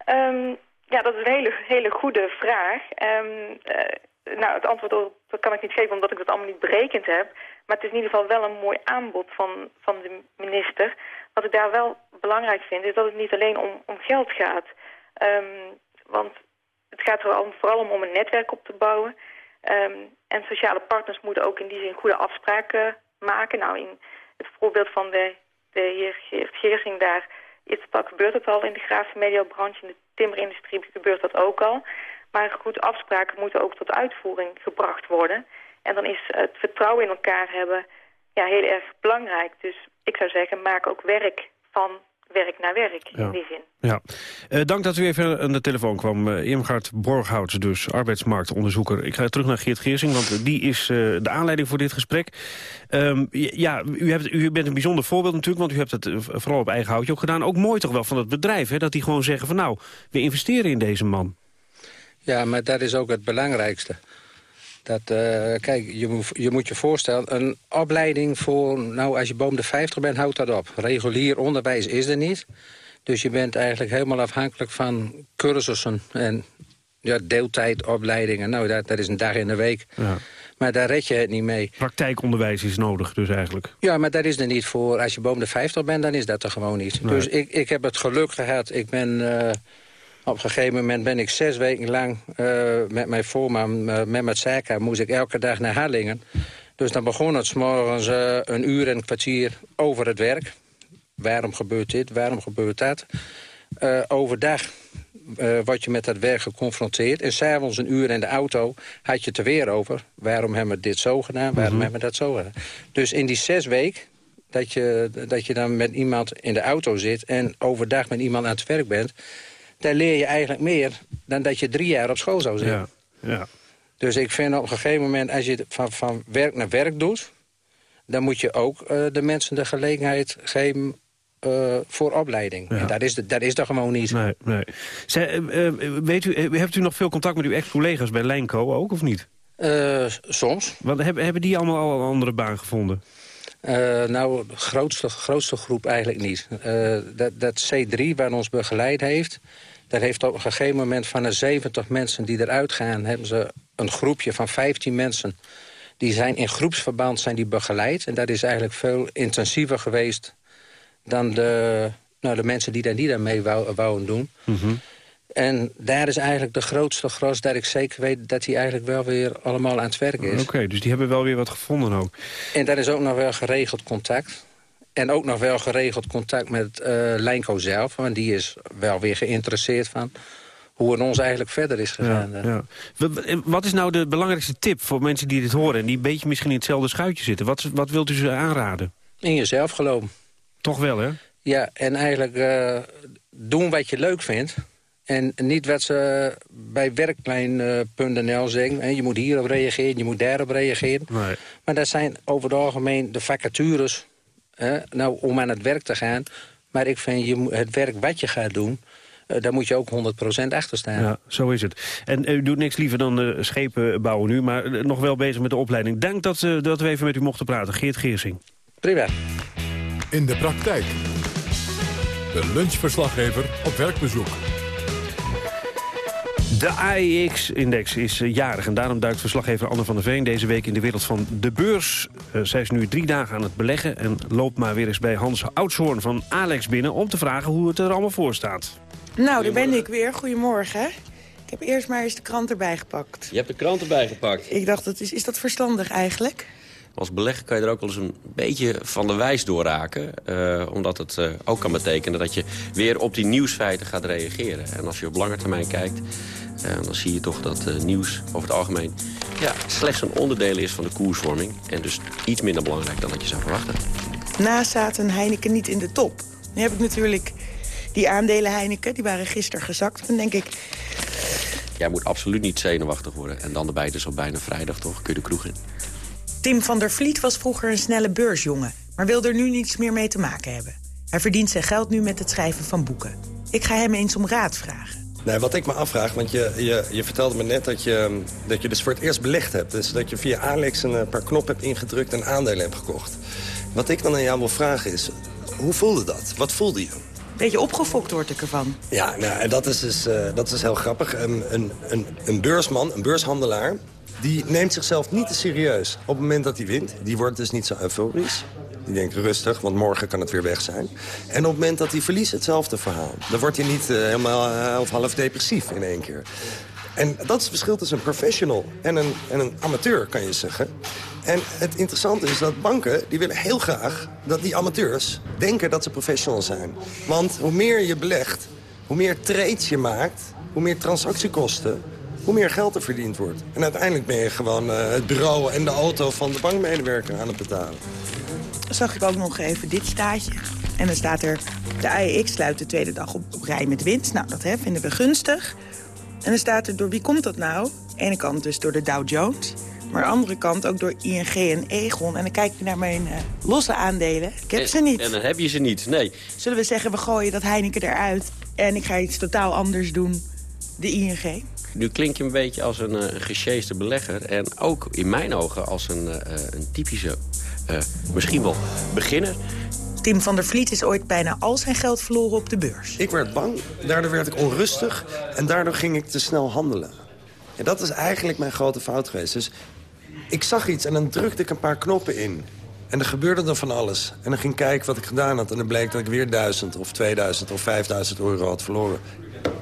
Um, ja, dat is een hele, hele goede vraag. Um, uh, nou, het antwoord dat kan ik niet geven omdat ik dat allemaal niet berekend heb. Maar het is in ieder geval wel een mooi aanbod van, van de minister. Wat ik daar wel belangrijk vind, is dat het niet alleen om, om geld gaat... Um, want het gaat er vooral om, om een netwerk op te bouwen. Um, en sociale partners moeten ook in die zin goede afspraken maken. Nou, in het voorbeeld van de, de heer Geert Geersing daar... Gebeurt het al in de grafische mediabranche, in de timmerindustrie gebeurt dat ook al. Maar goed, afspraken moeten ook tot uitvoering gebracht worden. En dan is het vertrouwen in elkaar hebben ja, heel erg belangrijk. Dus ik zou zeggen, maak ook werk van werk naar werk Ja. in die zin. Ja. Eh, dank dat u even aan de telefoon kwam. Uh, Irmgard Borghouts, dus arbeidsmarktonderzoeker. Ik ga terug naar Geert Geersing, want die is uh, de aanleiding voor dit gesprek. Um, ja, u, hebt, u bent een bijzonder voorbeeld natuurlijk, want u hebt het uh, vooral op eigen houtje ook gedaan. Ook mooi toch wel van het bedrijf, hè, dat die gewoon zeggen van nou, we investeren in deze man. Ja, maar dat is ook het belangrijkste. Dat, uh, kijk, je moet, je moet je voorstellen, een opleiding voor... nou, als je boven de 50 bent, houdt dat op. Regulier onderwijs is er niet. Dus je bent eigenlijk helemaal afhankelijk van cursussen en ja, deeltijdopleidingen. Nou, dat, dat is een dag in de week. Ja. Maar daar red je het niet mee. Praktijkonderwijs is nodig dus eigenlijk. Ja, maar dat is er niet voor. Als je boven de 50 bent, dan is dat er gewoon niet. Nee. Dus ik, ik heb het geluk gehad. Ik ben... Uh, op een gegeven moment ben ik zes weken lang uh, met mijn voorman, uh, met mijn zaken, moest ik elke dag naar Hallingen. Dus dan begon het s morgens uh, een uur en een kwartier over het werk. Waarom gebeurt dit, waarom gebeurt dat? Overdag word je met dat werk geconfronteerd. En s'avonds een uur in de auto had je het er weer over. Waarom hebben we dit zo gedaan, waarom Mhm. hebben we dat zo gedaan? Dus in die zes weken dat je, dat je dan met iemand in de auto zit... en overdag met iemand aan het werk bent daar leer je eigenlijk meer dan dat je drie jaar op school zou zitten. Ja, ja. Dus ik vind op een gegeven moment, als je van, van werk naar werk doet... dan moet je ook uh, de mensen de gelegenheid geven uh, voor opleiding. Ja. En dat is, de, dat is er gewoon niet. Nee, nee. Zij, uh, weet u, hebt u nog veel contact met uw ex-collega's bij Lijnco ook, of niet? soms. Want hebben, hebben die allemaal al een andere baan gevonden? Uh, nou, de grootste, grootste groep eigenlijk niet. Uh, dat, dat C3, waar ons begeleid heeft... dat heeft op een gegeven moment van de 70 mensen die eruit gaan... hebben ze een groepje van 15 mensen... die zijn in groepsverband zijn die begeleid. En dat is eigenlijk veel intensiever geweest... dan de, nou, de mensen die daar niet aan mee wou, wouden doen. -hmm. En daar is eigenlijk de grootste gros dat ik zeker weet... dat hij eigenlijk wel weer allemaal aan het werk is. Oké, okay, dus die hebben wel weer wat gevonden ook. En daar is ook nog wel geregeld contact. En ook nog wel geregeld contact met uh, zelf. Want die is wel weer geïnteresseerd van hoe het ons eigenlijk verder is gegaan. Ja, ja. Wat is nou de belangrijkste tip voor mensen die dit horen... en die een beetje misschien in hetzelfde schuitje zitten? Wat, wat wilt u ze aanraden? In jezelf geloven. Toch wel, hè? Ja, en eigenlijk uh, doen wat je leuk vindt... En niet wat ze bij werkplein.nl zeggen. Hè, je moet hierop reageren, je moet daarop reageren. Nee. Maar dat zijn over het algemeen de vacatures hè, nou, om aan het werk te gaan. Maar ik vind je, het werk wat je gaat doen... Uh, daar moet je ook 100% achter staan. Ja, zo is het. En u doet niks liever dan uh, schepen bouwen nu... maar uh, nog wel bezig met de opleiding. Dank dat, dat we even met u mochten praten. Geert Geersing. Prima. In de praktijk. De lunchverslaggever op werkbezoek. De AEX-index is uh, jarig en daarom duikt verslaggever Anne van der Veen deze week in de wereld van de beurs. Uh, zij is nu drie dagen aan het beleggen en loopt maar weer eens bij Hans Oudshoorn van Alex binnen om te vragen hoe het er allemaal voor staat. Nou, daar ben ik weer. Goedemorgen. Ik heb eerst maar eens de krant erbij gepakt. Je hebt de krant erbij gepakt. Ik dacht, dat is, is dat verstandig eigenlijk? Als belegger kan je er ook wel eens een beetje van de wijs door raken. Uh, omdat het uh, ook kan betekenen dat je weer op die nieuwsfeiten gaat reageren. En als je op lange termijn kijkt, uh, dan zie je toch dat nieuws over het algemeen... Ja, slechts een onderdeel is van de koersvorming. En dus iets minder belangrijk dan dat je zou verwachten. Na zaten Heineken niet in de top. Nu heb ik natuurlijk die aandelen Heineken, die waren gisteren gezakt. Dan denk ik, Jij moet absoluut niet zenuwachtig worden. En dan erbij dus op bijna vrijdag toch, kun je de kroeg in. Tim van der Vliet was vroeger een snelle beursjongen... maar wil er nu niets meer mee te maken hebben. Hij verdient zijn geld nu met het schrijven van boeken. Ik ga hem eens om raad vragen. Nee, wat ik me afvraag, want je, je, je vertelde me net dat je, dat je dus voor het eerst belegd hebt. Dus dat je via Alex een paar knoppen hebt ingedrukt en aandelen hebt gekocht. Wat ik dan aan jou wil vragen is, hoe voelde dat? Wat voelde je? Beetje opgefokt word ik ervan. Ja, nou, en dat is dus, uh, dat is heel grappig. Um, een, een, een beursman, een beurshandelaar, die neemt zichzelf niet te serieus. Op het moment dat hij wint, die wordt dus niet zo euforisch. Die denkt rustig, want morgen kan het weer weg zijn. En op het moment dat hij verliest, hetzelfde verhaal. Dan wordt hij niet uh, helemaal uh, of half depressief in één keer. En dat is het verschil tussen een professional en een, en een amateur, kan je zeggen. En het interessante is dat banken, die willen heel graag dat die amateurs denken dat ze professional zijn. Want hoe meer je belegt, hoe meer trades je maakt, hoe meer transactiekosten, hoe meer geld er verdiend wordt. En uiteindelijk ben je gewoon uh, het bureau en de auto van de bankmedewerker aan het betalen. zag ik ook nog even dit staatje. En dan staat er, de AEX sluit de tweede dag op, op rij met winst. Nou, dat hè, vinden we gunstig. En dan staat er, door wie komt dat nou? Aan de ene kant dus door de Dow Jones. Maar aan de andere kant ook door ING en Egon. En dan kijk ik naar mijn uh, losse aandelen. Ik heb en, ze niet. En dan heb je ze niet, nee. Zullen we zeggen, we gooien dat Heineken eruit... en ik ga iets totaal anders doen, de ING? Nu klink je een beetje als een, uh, belegger. En ook in mijn ogen als een, uh, een typische, misschien wel beginner. Tim van der Vliet is ooit bijna al zijn geld verloren op de beurs. Ik werd bang, daardoor werd ik onrustig en daardoor ging ik te snel handelen. En dat is eigenlijk mijn grote fout geweest. Dus ik zag iets en dan drukte ik een paar knoppen in. En er gebeurde dan van alles. En dan ging ik kijken wat ik gedaan had. En dan bleek dat ik weer 1000 of 2000 of 5000 euro had verloren.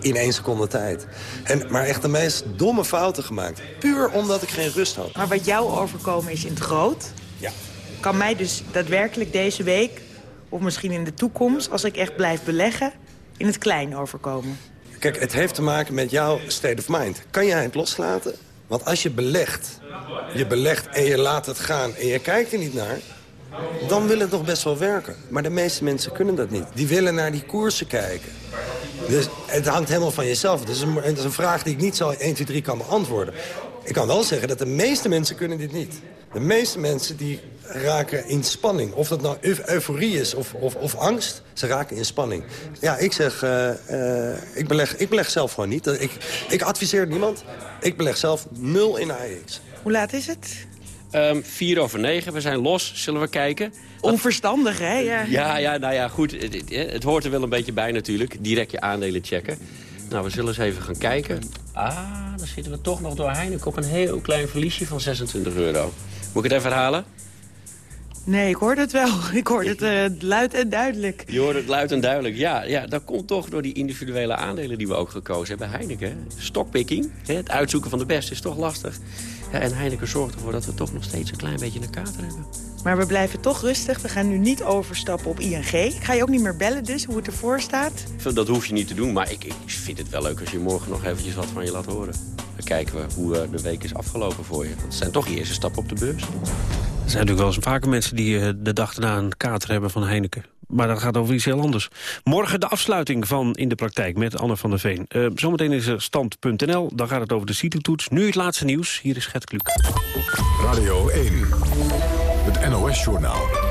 In één seconde tijd. En, maar echt de meest domme fouten gemaakt. Puur omdat ik geen rust had. Maar wat jou overkomen is in het groot... Ja. kan mij dus daadwerkelijk deze week... of misschien in de toekomst, als ik echt blijf beleggen... in het klein overkomen. Kijk, het heeft te maken met jouw state of mind. Kan jij het loslaten? Want als je belegt, je belegt en je laat het gaan en je kijkt er niet naar... dan wil het nog best wel werken. Maar de meeste mensen kunnen dat niet. Die willen naar die koersen kijken. Dus het hangt helemaal van jezelf. Is een, het is een vraag die ik niet zo 1, 2, 3 kan beantwoorden. Ik kan wel zeggen dat de meeste mensen kunnen dit niet. De meeste mensen die raken in spanning. Of dat nou euforie is of, of, of angst, ze raken in spanning. Ja, ik zeg, uh, uh, ik, beleg, ik beleg zelf gewoon niet. Ik, ik adviseer niemand. Ik beleg zelf nul in AEX. Hoe laat is het? Um, vier over negen, we zijn los. Zullen we kijken? Onverstandig, hè? Ja. ja, ja, nou ja, goed. Het, het, hoort er wel een beetje bij natuurlijk. Direct je aandelen checken. Nou, we zullen eens even gaan kijken. Ah, dan zitten we toch nog door Heineken op een heel klein verliesje van 26 euro. Moet ik het even herhalen? Nee, ik hoor het wel. Ik hoor het uh, luid en duidelijk. Je hoort het luid en duidelijk, ja. ja. Dat komt toch door die individuele aandelen die we ook gekozen hebben. Heineken, stockpicking, het uitzoeken van de beste is toch lastig. Ja, en Heineken zorgt ervoor dat we toch nog steeds een klein beetje een kater hebben. Maar we blijven toch rustig. We gaan nu niet overstappen op ING. Ik ga je ook niet meer bellen dus, hoe het ervoor staat. Dat hoef je niet te doen, maar ik, ik vind het wel leuk als je morgen nog eventjes wat van je laat horen. Dan kijken we hoe de week is afgelopen voor je. Dat zijn toch je eerste stappen op de beurs. Er zijn natuurlijk wel eens vaker mensen die de dag daarna een kater hebben van Heineken. Maar dat gaat over iets heel anders. Morgen de afsluiting van In de Praktijk met Anne van der Veen. Uh, zometeen is er stand.nl, dan gaat het over de CITO-toets. Nu het laatste nieuws, hier is Gert Kluk. Radio 1, het NOS-journaal.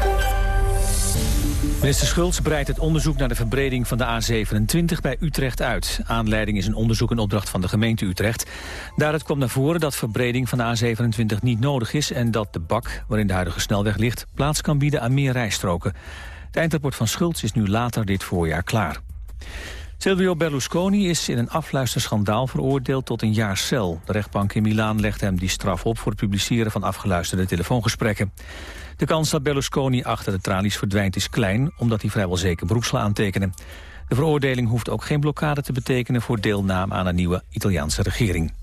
Minister Schultz breidt het onderzoek naar de verbreding van de A27 bij Utrecht uit. Aanleiding is een onderzoek in opdracht van de gemeente Utrecht. Daaruit kwam naar voren dat verbreding van de A27 niet nodig is... en dat de bak, waarin de huidige snelweg ligt, plaats kan bieden aan meer rijstroken. Het eindrapport van Schultz is nu later dit voorjaar klaar. Silvio Berlusconi is in een afluisterschandaal veroordeeld tot een jaar cel. De rechtbank in Milaan legt hem die straf op voor het publiceren van afgeluisterde telefoongesprekken. De kans dat Berlusconi achter de tralies verdwijnt is klein, omdat hij vrijwel zeker beroep zal aantekenen. De veroordeling hoeft ook geen blokkade te betekenen voor deelname aan een nieuwe Italiaanse regering.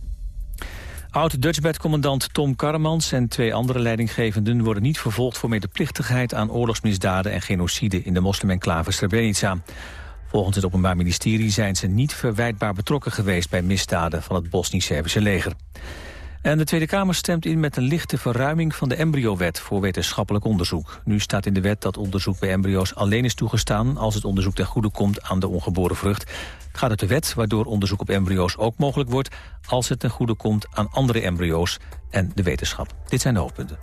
Oud-Dutchbed-commandant Tom Karremans en twee andere leidinggevenden worden niet vervolgd voor medeplichtigheid aan oorlogsmisdaden en genocide in de moslim-enclave Srebrenica. Volgens het Openbaar Ministerie zijn ze niet verwijtbaar betrokken geweest bij misdaden van het Bosnisch-Servische leger. En de Tweede Kamer stemt in met een lichte verruiming van de embryowet voor wetenschappelijk onderzoek. Nu staat in de wet dat onderzoek bij embryo's alleen is toegestaan als het onderzoek ten goede komt aan de ongeboren vrucht. Het gaat uit de wet waardoor onderzoek op embryo's ook mogelijk wordt als het ten goede komt aan andere embryo's en de wetenschap. Dit zijn de hoofdpunten.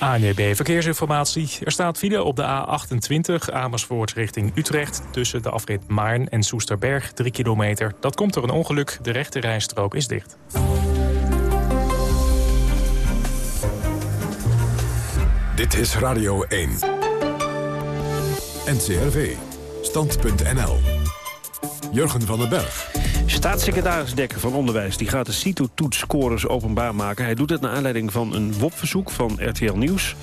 ANEB Verkeersinformatie. Er staat file op de A28 Amersfoort richting Utrecht... tussen de afrit Maarn en Soesterberg, 3 kilometer. Dat komt door een ongeluk. De rechte rijstrook is dicht. Dit is Radio 1. NCRV. Stand.nl. Jurgen van den Berg. Staatssecretaris Dekker van Onderwijs die gaat de CITO-toetsscores openbaar maken. Hij doet het naar aanleiding van een WOP-verzoek van RTL Nieuws.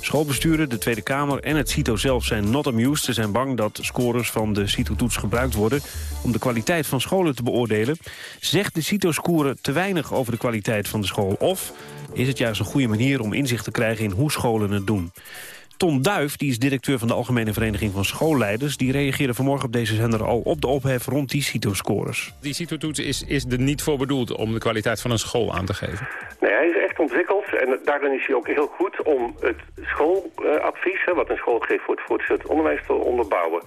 Schoolbesturen, de Tweede Kamer en het CITO zelf zijn not amused. Ze zijn bang dat scores van de CITO-toets gebruikt worden... om de kwaliteit van scholen te beoordelen. Zegt de CITO-score te weinig over de kwaliteit van de school? Of is het juist een goede manier om inzicht te krijgen in hoe scholen het doen? Ton Duif, die is directeur van de Algemene Vereniging van Schoolleiders... die reageerde vanmorgen op deze zender al op de ophef rond die CITO-scores. Die CITO-toets is, is er niet voor bedoeld om de kwaliteit van een school aan te geven? Nee, hij is echt ontwikkeld en daarin is hij ook heel goed om het schooladvies... wat een school geeft voor het voortgezet onderwijs te onderbouwen.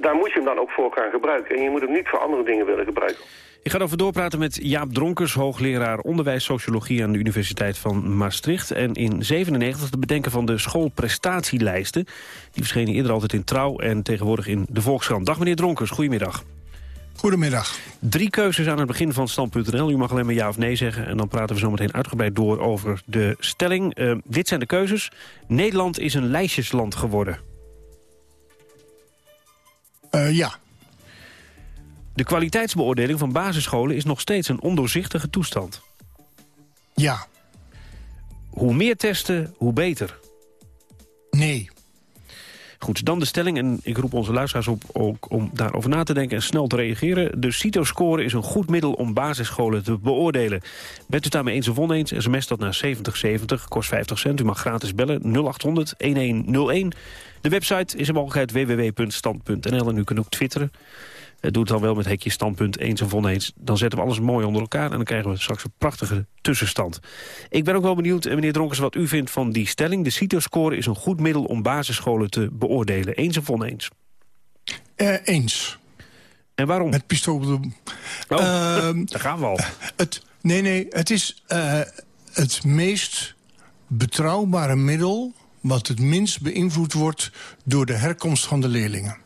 Daar moet je hem dan ook voor gaan gebruiken. En je moet hem niet voor andere dingen willen gebruiken. Ik ga over doorpraten met Jaap Dronkers, hoogleraar onderwijssociologie aan de Universiteit van Maastricht. En in 97 de bedenken van de schoolprestatielijsten. Die verschenen eerder altijd in Trouw en tegenwoordig in de Volkskrant. Dag meneer Dronkers, goedemiddag. Goedemiddag. Drie keuzes aan het begin van stand.nl. U mag alleen maar ja of nee zeggen. En dan praten we zo meteen uitgebreid door over de stelling. Uh, dit zijn de keuzes. Nederland is een lijstjesland geworden. Uh, ja. De kwaliteitsbeoordeling van basisscholen is nog steeds een ondoorzichtige toestand. Ja. Hoe meer testen, hoe beter. Nee. Goed, dan de stelling. En ik roep onze luisteraars op ook om daarover na te denken en snel te reageren. De CITO-score is een goed middel om basisscholen te beoordelen. Bent u daarmee eens of oneens? SMS dat naar 7070, kost 50 cent. U mag gratis bellen 0800 1101. De website is een mogelijkheid www.stand.nl en u kunt ook twitteren. Doe het dan wel met hekje standpunt eens of oneens. Dan zetten we alles mooi onder elkaar en dan krijgen we straks een prachtige tussenstand. Ik ben ook wel benieuwd, eh, meneer Dronkers, wat u vindt van die stelling. De CITO-score is een goed middel om basisscholen te beoordelen. Eens of oneens? Uh, eens. En waarom? Met pistool op de... Oh, uh, daar gaan we al. Het, nee, nee, het is uh, het meest betrouwbare middel... wat het minst beïnvloed wordt door de herkomst van de leerlingen.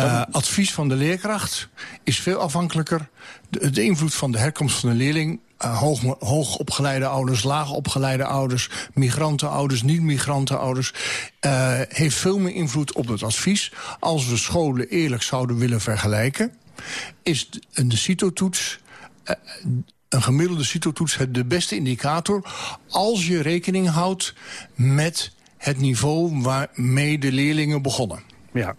Uh, advies van de leerkracht is veel afhankelijker. De, invloed van de herkomst van de leerling... Uh, hoog, hoogopgeleide ouders, laagopgeleide ouders... migrantenouders, niet-migrantenouders... Uh, heeft veel meer invloed op het advies. Als we scholen eerlijk zouden willen vergelijken... is de CITO-toets... een gemiddelde CITO-toets de beste indicator... als je rekening houdt met het niveau waarmee de leerlingen begonnen. Ja,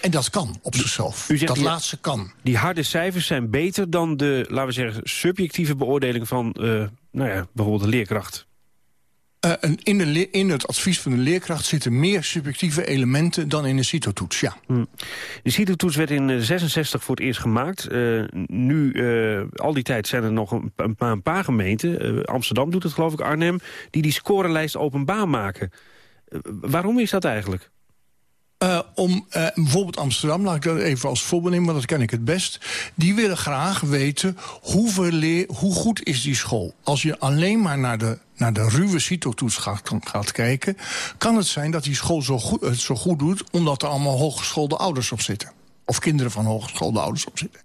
en dat kan op zichzelf. U zegt, dat laatste kan. Die harde cijfers zijn beter dan de, laten we zeggen, subjectieve beoordeling van, uh, nou ja, bijvoorbeeld de leerkracht. Uh, in, de in, het advies van de leerkracht zitten meer subjectieve elementen dan in de CITO-toets, ja. Hm. De CITO-toets werd in 66 voor het eerst gemaakt. Uh, nu, al die tijd zijn er nog een, een, een paar gemeenten, Amsterdam doet het geloof ik, Arnhem, die die scorelijst openbaar maken. waarom is dat eigenlijk? Uh, om uh, bijvoorbeeld Amsterdam, laat ik dat even als voorbeeld nemen, want dat ken ik het best. Die willen graag weten hoeveel hoe goed is die school. Als je alleen maar naar de, naar de ruwe CITO-toets gaat, gaat kijken, kan het zijn dat die school zo goed, het zo goed doet, omdat er allemaal hogeschoolde ouders op zitten. Of kinderen van hogeschoolde ouders op zitten.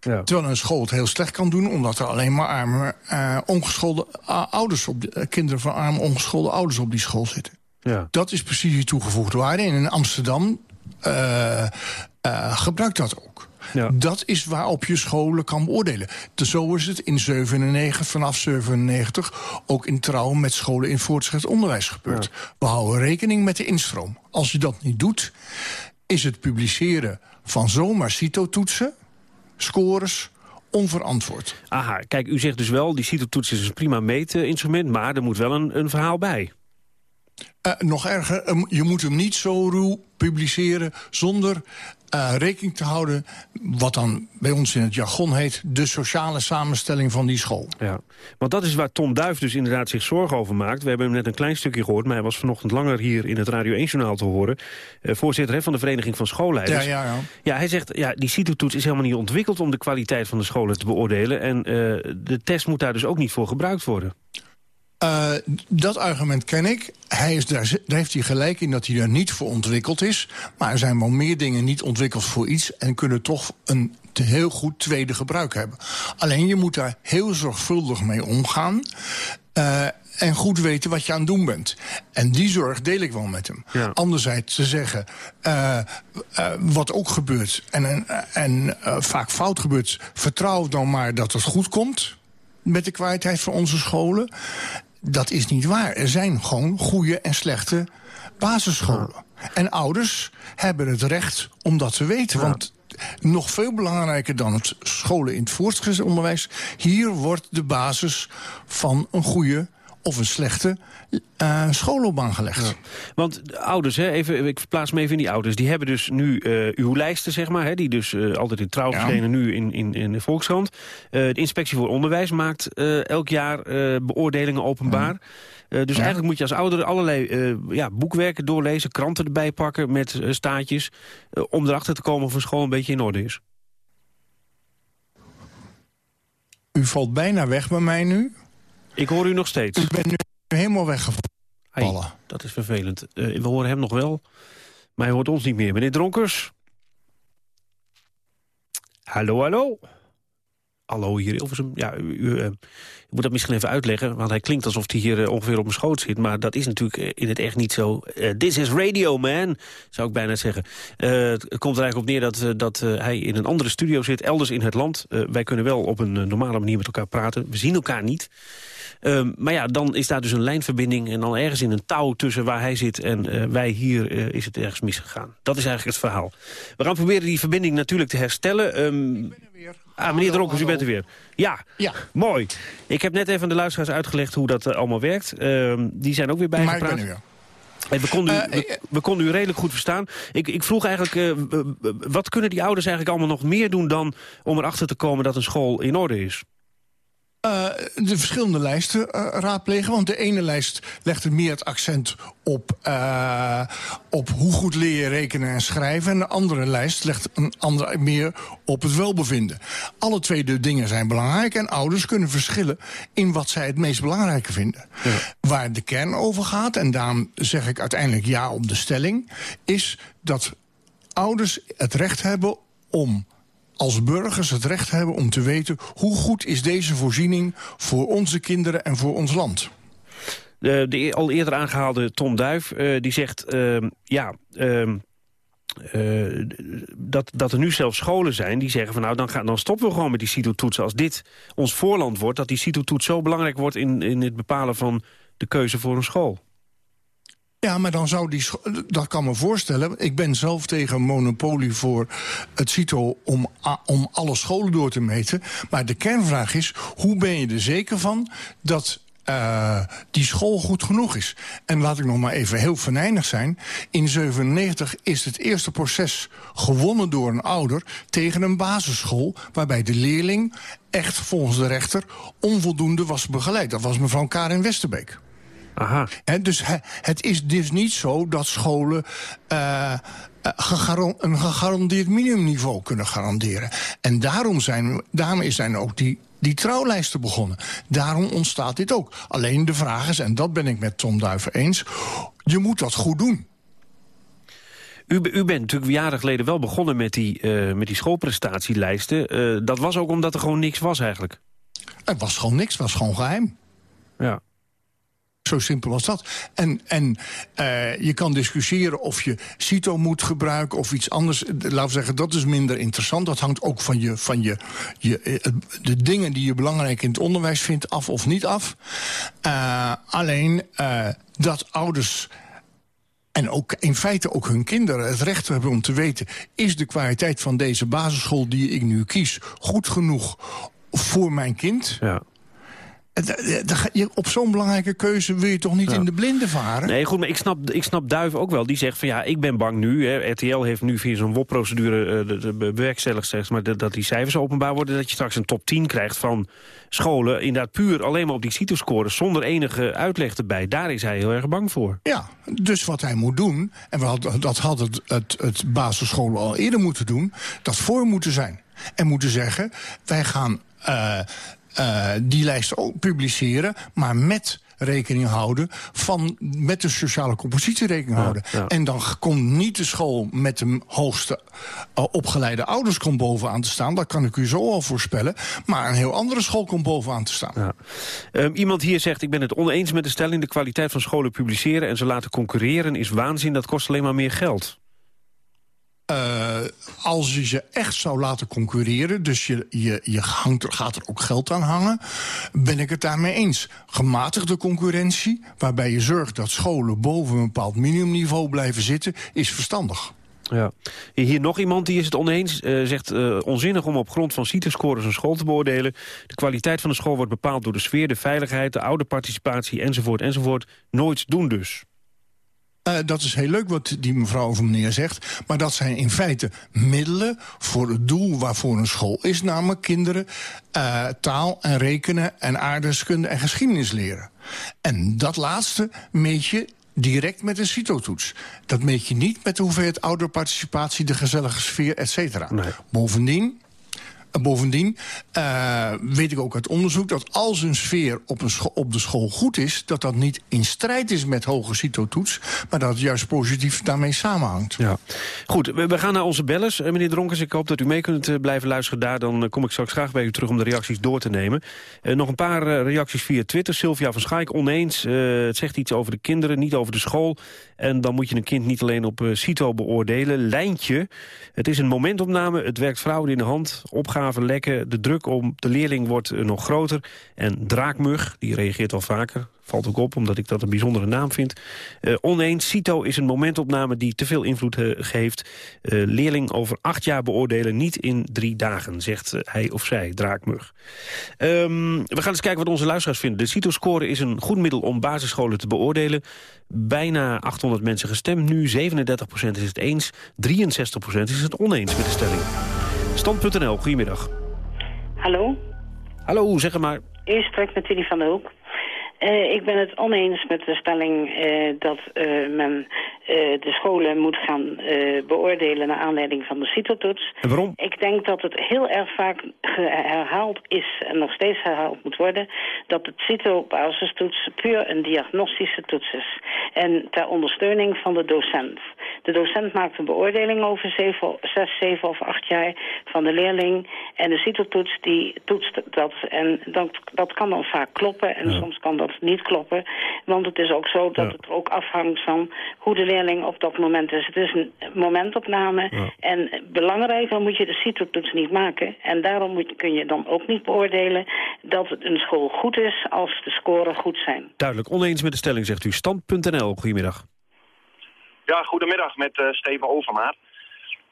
Ja. Terwijl een school het heel slecht kan doen... omdat er alleen maar arme, uh, ongeschoolde ouders op de, kinderen van arme ongeschoolde ouders op die school zitten. Ja. Dat is precies die toegevoegde waarde. En in Amsterdam uh, uh, gebruikt dat ook. Ja. Dat is waarop je scholen kan beoordelen. Dus zo is het in 97, vanaf 97, ook in trouw met scholen in voortgezet onderwijs gebeurd. Ja. We houden rekening met de instroom. Als je dat niet doet, is het publiceren van zomaar CITO-toetsen, scores, onverantwoord. Aha, kijk, u zegt dus wel, die CITO-toets is een prima meetinstrument, maar er moet wel een, een verhaal bij. Uh, nog erger, je moet hem niet zo ruw publiceren zonder uh, rekening te houden... wat dan bij ons in het jargon heet... de sociale samenstelling van die school. Ja, want dat is waar Tom Duif dus inderdaad zich zorgen over maakt. We hebben hem net een klein stukje gehoord... maar hij was vanochtend langer hier in het Radio 1-journaal te horen. Uh, voorzitter hè, van de Vereniging van Schoolleiders. Ja, ja, ja. ja hij zegt, ja, die CITO-toets is helemaal niet ontwikkeld... om de kwaliteit van de scholen te beoordelen. En uh, de test moet daar dus ook niet voor gebruikt worden. Uh, dat argument ken ik. Hij is daar, daar heeft hij gelijk in dat hij daar niet voor ontwikkeld is. Maar er zijn wel meer dingen niet ontwikkeld voor iets... en kunnen toch een heel goed tweede gebruik hebben. Alleen je moet daar heel zorgvuldig mee omgaan... Uh, en goed weten wat je aan het doen bent. En die zorg deel ik wel met hem. Ja. Anderzijds te zeggen, uh, uh, wat ook gebeurt... en, en vaak fout gebeurt, vertrouw dan maar dat het goed komt... met de kwaliteit van onze scholen dat is niet waar. Er zijn gewoon goede en slechte basisscholen. En ouders hebben het recht om dat te weten. Ja. Want nog veel belangrijker dan het scholen in het voortgezet onderwijs... hier wordt de basis van een goede of een slechte uh, schoolloopbaan gelegd. Want de ouders, hè, even, ik verplaats me even in die ouders... die hebben dus nu uh, uw lijsten, zeg maar... Hè, die dus uh, altijd in trouw verschenen, nu in, in, in de Volkskrant. de Inspectie voor Onderwijs maakt elk jaar beoordelingen openbaar. dus eigenlijk moet je als ouder allerlei ja, boekwerken doorlezen... kranten erbij pakken met staatjes... om erachter te komen of een school een beetje in orde is. U valt bijna weg bij mij nu. Ik hoor u nog steeds. Ik ben nu helemaal weggevallen. dat is vervelend. Uh, we horen hem nog wel, maar hij hoort ons niet meer. Meneer Dronkers? Hallo, hallo? Hallo, hier Ilversum. Ja, u, uh, moet dat misschien even uitleggen, want hij klinkt alsof hij hier uh, ongeveer op mijn schoot zit. Maar dat is natuurlijk in het echt niet zo. This is radio, man, zou ik bijna zeggen. het komt er eigenlijk op neer dat, dat hij in een andere studio zit, elders in het land. wij kunnen wel op een normale manier met elkaar praten. We zien elkaar niet. Um, maar ja, dan is daar dus een lijnverbinding en dan ergens in een touw tussen waar hij zit en wij hier is het ergens misgegaan. Dat is eigenlijk het verhaal. We gaan proberen die verbinding natuurlijk te herstellen. Um, Ah, meneer Dronkers, u bent er weer. Ja, ja, mooi. Ik heb net even aan de luisteraars uitgelegd hoe dat uh, allemaal werkt. Uh, die zijn ook weer bijgepraat. Maar ik ben er weer. We konden, u, we, we, konden u redelijk goed verstaan. Ik, ik vroeg eigenlijk, uh, wat kunnen die ouders eigenlijk allemaal nog meer doen... dan om erachter te komen dat een school in orde is? Uh, de verschillende lijsten uh, raadplegen. Want de ene lijst legt meer het accent op, uh, op hoe goed leer je rekenen en schrijven. En de andere lijst legt een andere meer op het welbevinden. Alle twee de dingen zijn belangrijk. En ouders kunnen verschillen in wat zij het meest belangrijke vinden. Ja. Waar de kern over gaat, en daarom zeg ik uiteindelijk ja op de stelling... is dat ouders het recht hebben om als burgers het recht hebben om te weten... hoe goed is deze voorziening voor onze kinderen en voor ons land. De, de al eerder aangehaalde Tom Duif, uh, die zegt... Uh, ja, uh, uh, dat, dat er nu zelfs scholen zijn die zeggen van nou dan, gaan, dan stoppen we gewoon met die CITO-toetsen. Als dit ons voorland wordt, dat die CITO-toets zo belangrijk wordt in, in het bepalen van de keuze voor een school. Ja, maar dan zou die... Dat kan me voorstellen. Ik ben zelf tegen monopolie voor het CITO om, om alle scholen door te meten. Maar de kernvraag is, hoe ben je er zeker van dat uh, die school goed genoeg is. En laat ik nog maar even heel venijnig zijn. In 97 is het eerste proces gewonnen door een ouder... tegen een basisschool waarbij de leerling echt volgens de rechter... onvoldoende was begeleid. Dat was mevrouw Karin Westerbeek. Aha. En dus het is dus niet zo dat scholen uh, een gegarandeerd minimumniveau kunnen garanderen. En daarom zijn, daarom zijn ook die, die trouwlijsten begonnen. Daarom ontstaat dit ook. Alleen de vraag is, en dat ben ik met Tom Duiven eens... je moet dat goed doen. U, u, bent natuurlijk jaren geleden wel begonnen met die, uh, met die schoolprestatielijsten. Uh, dat was ook omdat er gewoon niks was eigenlijk. Het was gewoon niks, het was gewoon geheim. Ja. Zo simpel was dat. En, en uh, je kan discussiëren of je CITO moet gebruiken of iets anders. Laten we zeggen, dat is minder interessant. Dat hangt ook van, je, van je, je, eh, de dingen die je belangrijk in het onderwijs vindt af of niet af. Uh, alleen dat ouders en ook in feite ook hun kinderen het recht hebben om te weten... is de kwaliteit van deze basisschool die ik nu kies goed genoeg voor mijn kind... Ja. Op zo'n belangrijke keuze wil je toch niet in de blinde varen? Nee, goed, maar ik snap, ik snap Duiven ook wel. Die zegt van ja, ik ben bang nu. Hè. RTL heeft nu via zo'n WOP-procedure uh, bewerkstelligd... Zeg maar, dat, dat die cijfers openbaar worden. Dat je straks een top 10 krijgt van scholen. Inderdaad puur alleen maar op die CITO-score. Zonder enige uitleg erbij. Daar is hij heel erg bang voor. Ja, dus wat hij moet doen... en we dat had het, het, het basisscholen al eerder moeten doen... dat voor moeten zijn. En moeten zeggen, wij gaan... Uh, uh, die lijst ook publiceren, maar met rekening houden van met de sociale compositie rekening houden. En dan komt niet de school met de hoogste uh, opgeleide ouders komt bovenaan te staan. Dat kan ik u zo al voorspellen. Maar een heel andere school komt bovenaan te staan. Ja. Um, iemand hier zegt, ik ben het oneens met de stelling... de kwaliteit van scholen publiceren en ze laten concurreren is waanzin. Dat kost alleen maar meer geld. Uh, als je ze echt zou laten concurreren, dus je, je, je hangt, gaat er ook geld aan hangen, ben ik het daarmee eens. Gematigde concurrentie, waarbij je zorgt dat scholen boven een bepaald minimumniveau blijven zitten, is verstandig. Ja. Hier nog iemand die is het oneens. eh, zegt eh, onzinnig om op grond van CITES-scores een school te beoordelen. De kwaliteit van de school wordt bepaald door de sfeer, de veiligheid... de ouderparticipatie enzovoort enzovoort. Nooit doen dus. Uh, dat is heel leuk wat die mevrouw of meneer zegt. Maar dat zijn in feite middelen voor het doel waarvoor een school is. Namelijk kinderen uh, taal en rekenen en aardrijkskunde en geschiedenis leren. En dat laatste meet je direct met een CITO-toets. Dat meet je niet met de hoeveelheid ouderparticipatie, de gezellige sfeer, et cetera. Nee. Bovendien... Bovendien uh, weet ik ook uit onderzoek dat als een sfeer op, op de school goed is... dat dat niet in strijd is met hoge CITO-toets... maar dat het juist positief daarmee samenhangt. Ja. Goed, we, gaan naar onze bellers. Uh, meneer Dronkers, ik hoop dat u mee kunt uh, blijven luisteren daar. Dan kom ik straks graag bij u terug om de reacties door te nemen. nog een paar reacties via Twitter. Sylvia van Schaik, oneens. het zegt iets over de kinderen, niet over de school. En dan moet je een kind niet alleen op CITO beoordelen. Lijntje, het is een momentopname. Het werkt fraude in de hand. Opgave lekken. De druk om de leerling wordt nog groter. En Draakmug, die reageert al vaker. Valt ook op, omdat ik dat een bijzondere naam vind. Uh, oneens, CITO is een momentopname die te veel invloed uh, geeft. Uh, leerling over acht jaar beoordelen, niet in drie dagen, zegt hij of zij, Draakmug. Um, we gaan eens kijken wat onze luisteraars vinden. De CITO-score is een goed middel om basisscholen te beoordelen. Bijna 800 mensen gestemd nu, 37% is het eens, 63% is het oneens met de stelling. Stand.nl, goedemiddag. Hallo? Hallo, zeg maar. Eerst spreekt met Tilly van der Hoek. Uh, ik ben het oneens met de stelling uh, dat uh, men de scholen moet gaan beoordelen naar aanleiding van de CITO-toets. En waarom? Ik denk dat het heel erg vaak herhaald is en nog steeds herhaald moet worden... dat het CITO-basistoets puur een diagnostische toets is. En ter ondersteuning van de docent. De docent maakt een beoordeling over 7, 6, 7 of 8 jaar van de leerling. En de CITO-toets die toetst dat. En dat, dat kan dan vaak kloppen en ja. soms kan dat niet kloppen. Want het is ook zo dat ja. het ook afhangt van hoe de leerling op dat moment is. Het is een momentopname. Ja. En belangrijker moet je de CITO-toets niet maken. En daarom moet, kun je dan ook niet beoordelen dat een school goed is als de scoren goed zijn. Duidelijk. Oneens met de stelling, zegt u. Stand.nl. Goedemiddag. Ja, goedemiddag met uh, Steven Overmaat.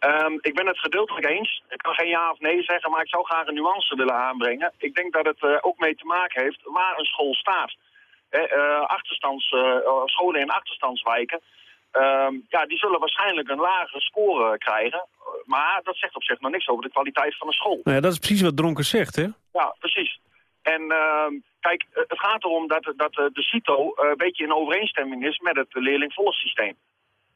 Um, ik ben het gedeeltelijk eens. Ik kan geen ja of nee zeggen, maar ik zou graag een nuance willen aanbrengen. Ik denk dat het uh, ook mee te maken heeft waar een school staat. Eh, uh, achterstands, scholen in achterstandswijken, um, ja, die zullen waarschijnlijk een lagere score krijgen. Maar dat zegt op zich nog niks over de kwaliteit van een school. Nou ja, dat is precies wat Dronken zegt, hè? Ja, precies. En kijk, het gaat erom dat, dat de CITO een beetje in overeenstemming is met het leerlingvolgsysteem.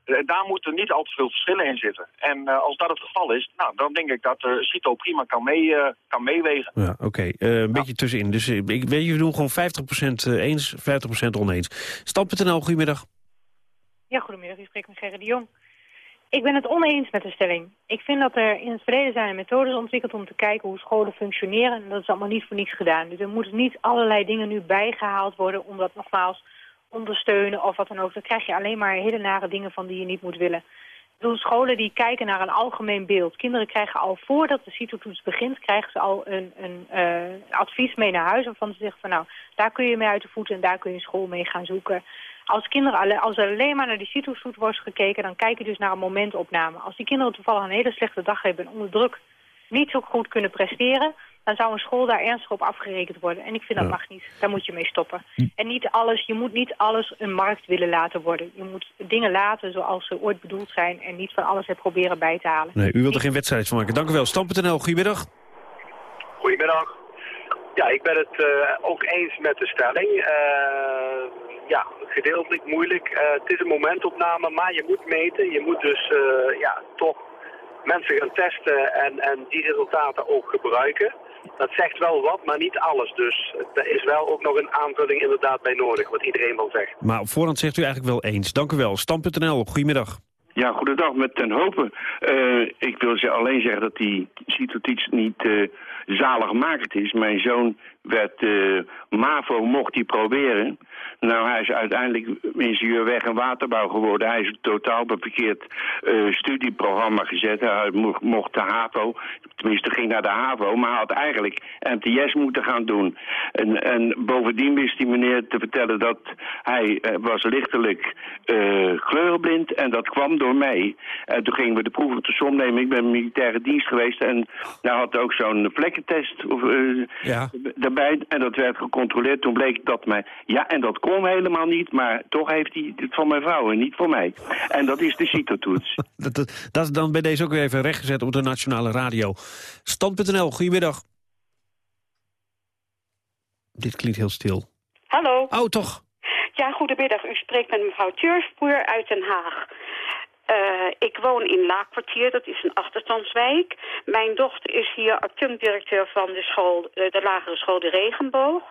Daar moeten niet al te veel verschillen in zitten. En uh, als dat het geval is, nou, dan denk ik dat uh, CITO prima kan, mee, uh, kan meewegen. Ja, oké. Okay. een ja. beetje tussenin. Dus ik weet je, we doen gewoon 50% eens, 50% oneens. Stam.nl, goedemiddag. Ja, goedemiddag. U spreekt met Gerrit de Jong. Ik ben het oneens met de stelling. Ik vind dat er in het verleden zijn methodes ontwikkeld om te kijken hoe scholen functioneren. En dat is allemaal niet voor niets gedaan. Dus er moeten niet allerlei dingen nu bijgehaald worden, omdat nogmaals ondersteunen of wat dan ook. Dan krijg je alleen maar hele nare dingen van die je niet moet willen. Scholen die kijken naar een algemeen beeld. Kinderen krijgen al voordat de CITO-toets begint, krijgen ze al een, een uh, advies mee naar huis. Waarvan ze zeggen van nou, daar kun je mee uit de voeten en daar kun je school mee gaan zoeken. Als, kinderen, als er alleen maar naar die CITO-toets wordt gekeken, dan kijk je dus naar een momentopname. Als die kinderen toevallig een hele slechte dag hebben en onder druk niet zo goed kunnen presteren, dan zou een school daar ernstig op afgerekend worden. En ik vind dat ja. mag niet. Daar moet je mee stoppen. En niet alles, je moet niet alles een markt willen laten worden. Je moet dingen laten zoals ze ooit bedoeld zijn... en niet van alles het proberen bij te halen. Nee, u wilt er geen wedstrijd van maken. Dank u wel. Stam.nl, goedemiddag. Goedemiddag. Ja, ik ben het uh, ook eens met de stelling. Uh, ja, gedeeltelijk moeilijk. Uh, het is een momentopname, maar je moet meten. Je moet dus ja, toch mensen gaan testen en, en die resultaten ook gebruiken. Dat zegt wel wat, maar niet alles. Dus er is wel ook nog een aanvulling inderdaad bij nodig, wat iedereen wel zegt. Maar op voorhand zegt u eigenlijk wel eens. Dank u wel. Stam.nl, goedemiddag. Ja, goedendag met Ten Hopen. Uh, ik wil ze alleen zeggen dat die citotiets niet uh, zaligmakend is. Mijn zoon werd uh, MAVO mocht hij proberen. Nou, hij is uiteindelijk ingenieur weg- en waterbouw geworden. Hij is totaal op een verkeerd uh, studieprogramma gezet. Hij mocht, de HAVO, tenminste ging naar de HAVO, maar had eigenlijk MTS moeten gaan doen. En, en bovendien wist die meneer te vertellen dat hij uh, was lichtelijk kleurenblind en dat kwam door mij. En toen gingen we de proeven te som nemen. Ik ben militaire dienst geweest en daar had ook zo'n vlekkentest of, ja. En dat werd gecontroleerd. Toen bleek dat mij... Ja, en dat kon helemaal niet, maar toch heeft hij het voor mijn vrouw en niet voor mij. En dat is de CITO-toets. dat, dat, dat is dan bij deze ook weer even rechtgezet op de Nationale Radio. Stand.nl, goedemiddag. Dit klinkt heel stil. Hallo. Oh, toch? Ja, goedemiddag. U spreekt met mevrouw Tjurspoer uit Den Haag. Uh, ik woon in Laakkwartier, dat is een achterstandswijk. Mijn dochter is hier adjunct-directeur van de, school, de lagere school De Regenboog.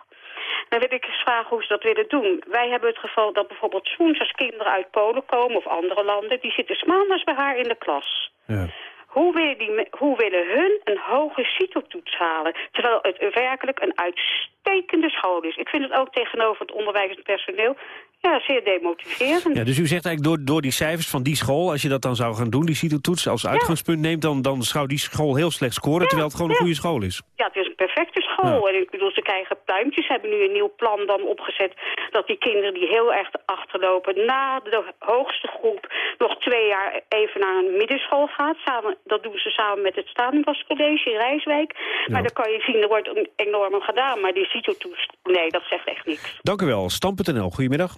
Dan wil ik eens vragen hoe ze dat willen doen. Wij hebben het geval dat bijvoorbeeld woensdags kinderen uit Polen komen of andere landen. Die zitten maandags bij haar in de klas. Ja. Hoe, willen die, hoe willen hun een hoge CITO-toets halen? Terwijl het werkelijk een uitstekende school is. Ik vind het ook tegenover het onderwijzend personeel ja, zeer demotiverend. Ja, dus u zegt eigenlijk door, door die cijfers van die school... als je dat dan zou gaan doen, die CITO-toets als uitgangspunt neemt... dan, dan zou die school heel slecht scoren, ja, terwijl het gewoon een goede school is. Ja, het is een perfecte school. En ik bedoel, ze krijgen pluimpjes. Ze hebben nu een nieuw plan dan opgezet... dat die kinderen die heel erg achterlopen... na de hoogste groep nog twee jaar even naar een middenschool gaat. Samen, dat doen ze samen met het Stadenbascollege in Rijswijk. Maar dan kan je zien, er wordt enorm gedaan. Maar die CITO-toets, nee, dat zegt echt niks. Dank u wel. Stam.nl, goedemiddag.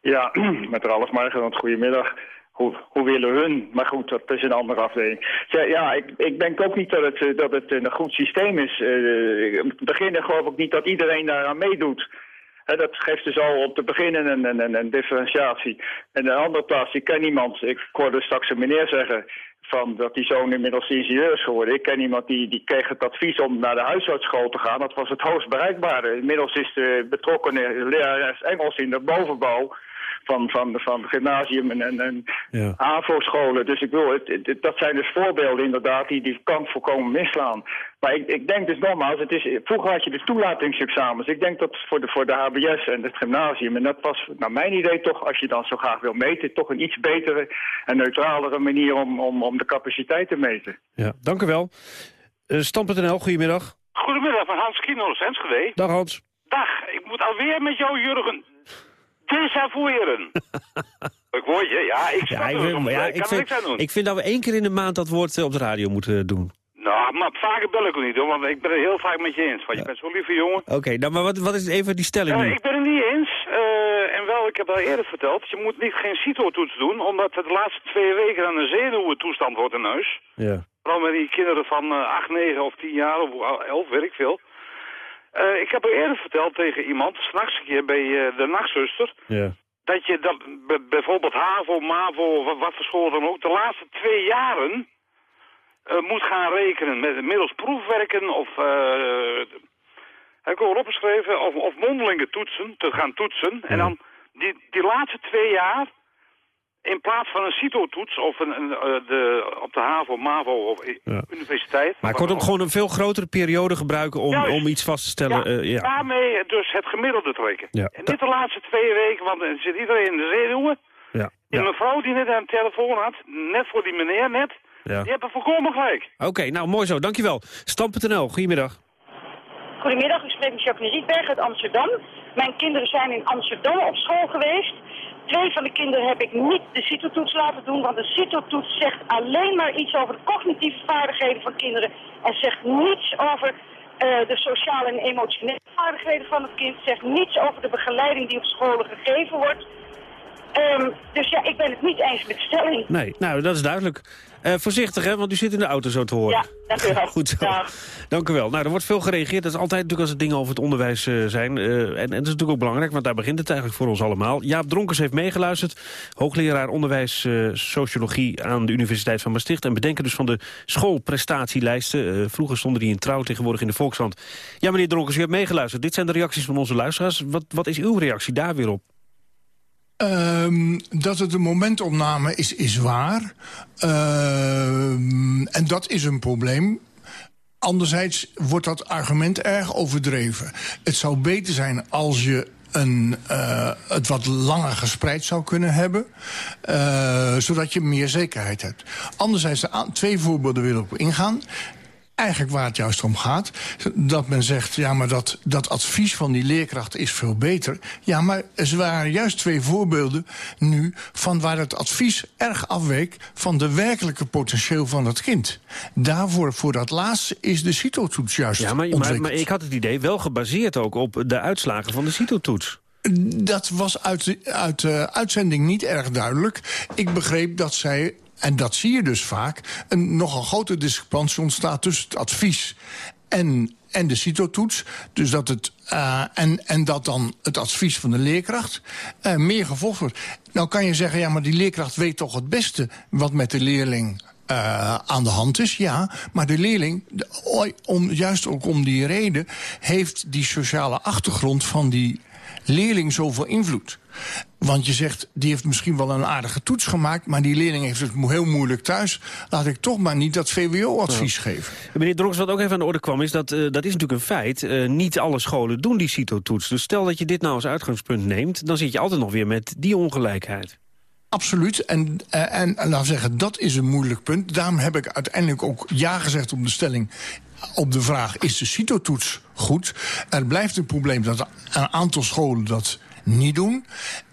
Ja, met Ralf Margenland, goedemiddag. Hoe, hoe willen hun? Maar goed, dat is een andere afdeling. Ja, ik, ik denk ook niet dat het, dat het een goed systeem is. Uh, in het begin geloof ik niet dat iedereen daaraan meedoet. He, dat geeft dus al op te beginnen een, een, een, differentiatie. En een andere plaats, ik ken iemand, ik hoorde straks een meneer zeggen... Van dat die zoon inmiddels ingenieur is geworden. Ik ken iemand die, die kreeg het advies om naar de huisartsschool te gaan. Dat was het hoogst bereikbare. Inmiddels is de betrokken lerares Engels in de bovenbouw van, van, van gymnasium en, en, en ja. AVO-scholen. Dus ik wil, het, het, dat zijn dus voorbeelden inderdaad die die kan voorkomen misslaan. Maar ik, ik denk dus nogmaals, het is, vroeger had je de toelatingsexamens. Ik denk dat voor de, voor de HBS en het gymnasium, en dat was naar mijn idee toch, als je dan zo graag wil meten, toch een iets betere en neutralere manier om, om, om de capaciteit te meten. Ja, dank u wel. Uh, Stam.nl, goedemiddag. Goedemiddag, van Hans Kienholz, Enschede. Dag Hans. Dag, ik moet alweer met jou, Jurgen, desavoueren. ik hoor je, ja, ik snap ja, ik, vind, ja, ik ik, kan er vind, niks aan doen. ik vind dat we één keer in de maand dat woord uh, op de radio moeten doen. Nou, maar vaker bel ik ook niet hoor, want ik ben het heel vaak met je eens. Want je bent zo'n lieve jongen. Oké, okay, nou, maar wat, wat is even die stelling uh, nu? ik ben het niet eens. Uh, en wel, ik heb al eerder verteld, je moet niet geen CITO-toets doen, omdat het de laatste twee weken aan een zenuwentoestand wordt in huis. Ja. Vooral met die kinderen van 8, 9 of 10 jaar of 11, weet ik veel. Uh, ik heb al eerder verteld tegen iemand, s'nachts een keer bij uh, de nachtzuster... Ja. dat je dat, bijvoorbeeld HAVO, MAVO, wat, wat voor school dan ook... de laatste twee jaren uh, moet gaan rekenen met middels proefwerken of... heb ik al opgeschreven, of, of mondelinge toetsen, te gaan toetsen. Ja. En dan die, die laatste twee jaar in plaats van een CITO-toets of een, een, de, op de HAVO, MAVO of ja. universiteit... Maar kortom, gewoon een veel grotere periode gebruiken om, om iets vast te stellen. Ja, uh, ja. daarmee dus het gemiddelde trekken. Ja. En niet de laatste twee weken, want dan zit iedereen in de zenuwen. Ja. Die mevrouw die net aan de telefoon had, net voor die meneer net, ja. die hebben volkomen gelijk. Oké, okay, nou mooi zo, dankjewel. Stam.nl, goedemiddag. Goedemiddag, ik spreek met Jacqueline Rietberg uit Amsterdam. Mijn kinderen zijn in Amsterdam op school geweest. Twee van de kinderen heb ik niet de CITO-toets laten doen, want de CITO-toets zegt alleen maar iets over de cognitieve vaardigheden van kinderen en zegt niets over uh, de sociale en emotionele vaardigheden van het kind, zegt niets over de begeleiding die op scholen gegeven wordt. Um, dus ja, ik ben het niet eens met stelling. Nee, nou, dat is duidelijk. Uh, voorzichtig, hè, want u zit in de auto zo te horen. Ja, dank u wel. Goed zo. Dank u wel. Nou, er wordt veel gereageerd. Dat is altijd natuurlijk als het dingen over het onderwijs uh, zijn. Uh, en, en dat is natuurlijk ook belangrijk, want daar begint het eigenlijk voor ons allemaal. Jaap Dronkers heeft meegeluisterd. Hoogleraar onderwijs sociologie aan de Universiteit van Maastricht. En bedenker dus van de schoolprestatielijsten. vroeger stonden die in Trouw, tegenwoordig in de Volkshand. Ja, meneer Dronkers, u hebt meegeluisterd. Dit zijn de reacties van onze luisteraars. Wat, wat is uw reactie daar weer op? Um, dat het een momentopname is, is waar. Um, en dat is een probleem. anderzijds wordt dat argument erg overdreven. Het zou beter zijn als je een, uh, het wat langer gespreid zou kunnen hebben. Uh, zodat je meer zekerheid hebt. Anderzijds, twee voorbeelden wil ik op ingaan eigenlijk waar het juist om gaat. Dat men zegt, ja, maar dat, dat advies van die leerkracht is veel beter. Ja, maar er waren juist twee voorbeelden nu... van waar het advies erg afweek van de werkelijke potentieel van het kind. Daarvoor, voor dat laatste, is de CITO-toets juist Ja, maar, maar, maar ik had het idee wel gebaseerd ook op de uitslagen van de CITO-toets. Dat was uit de, uit de uitzending niet erg duidelijk. Ik begreep dat zij en dat zie je dus vaak, een nogal grote discrepantie ontstaat tussen het advies en, en de CITO-toets. Dus dat het, uh, en, en dat dan het advies van de leerkracht uh, meer gevolgd wordt. Nou kan je zeggen, ja, maar die leerkracht weet toch het beste wat met de leerling uh, aan de hand is, ja. Maar de leerling, om, juist ook om die reden... heeft die sociale achtergrond van die leerling zoveel invloed. Want je zegt, die heeft misschien wel een aardige toets gemaakt... maar die leerling heeft het heel moeilijk thuis. Laat ik toch maar niet dat VWO-advies ja. geven. Meneer Dronks, wat ook even aan de orde kwam... is dat, uh, dat is natuurlijk een feit. Uh, niet alle scholen doen die CITO-toets. Dus stel dat je dit nou als uitgangspunt neemt... dan zit je altijd nog weer met die ongelijkheid. Absoluut. En, en, en laten we zeggen, dat is een moeilijk punt. Daarom heb ik uiteindelijk ook ja gezegd op de stelling op de vraag, is de CITO-toets goed? Er blijft een probleem dat een aantal scholen dat niet doen.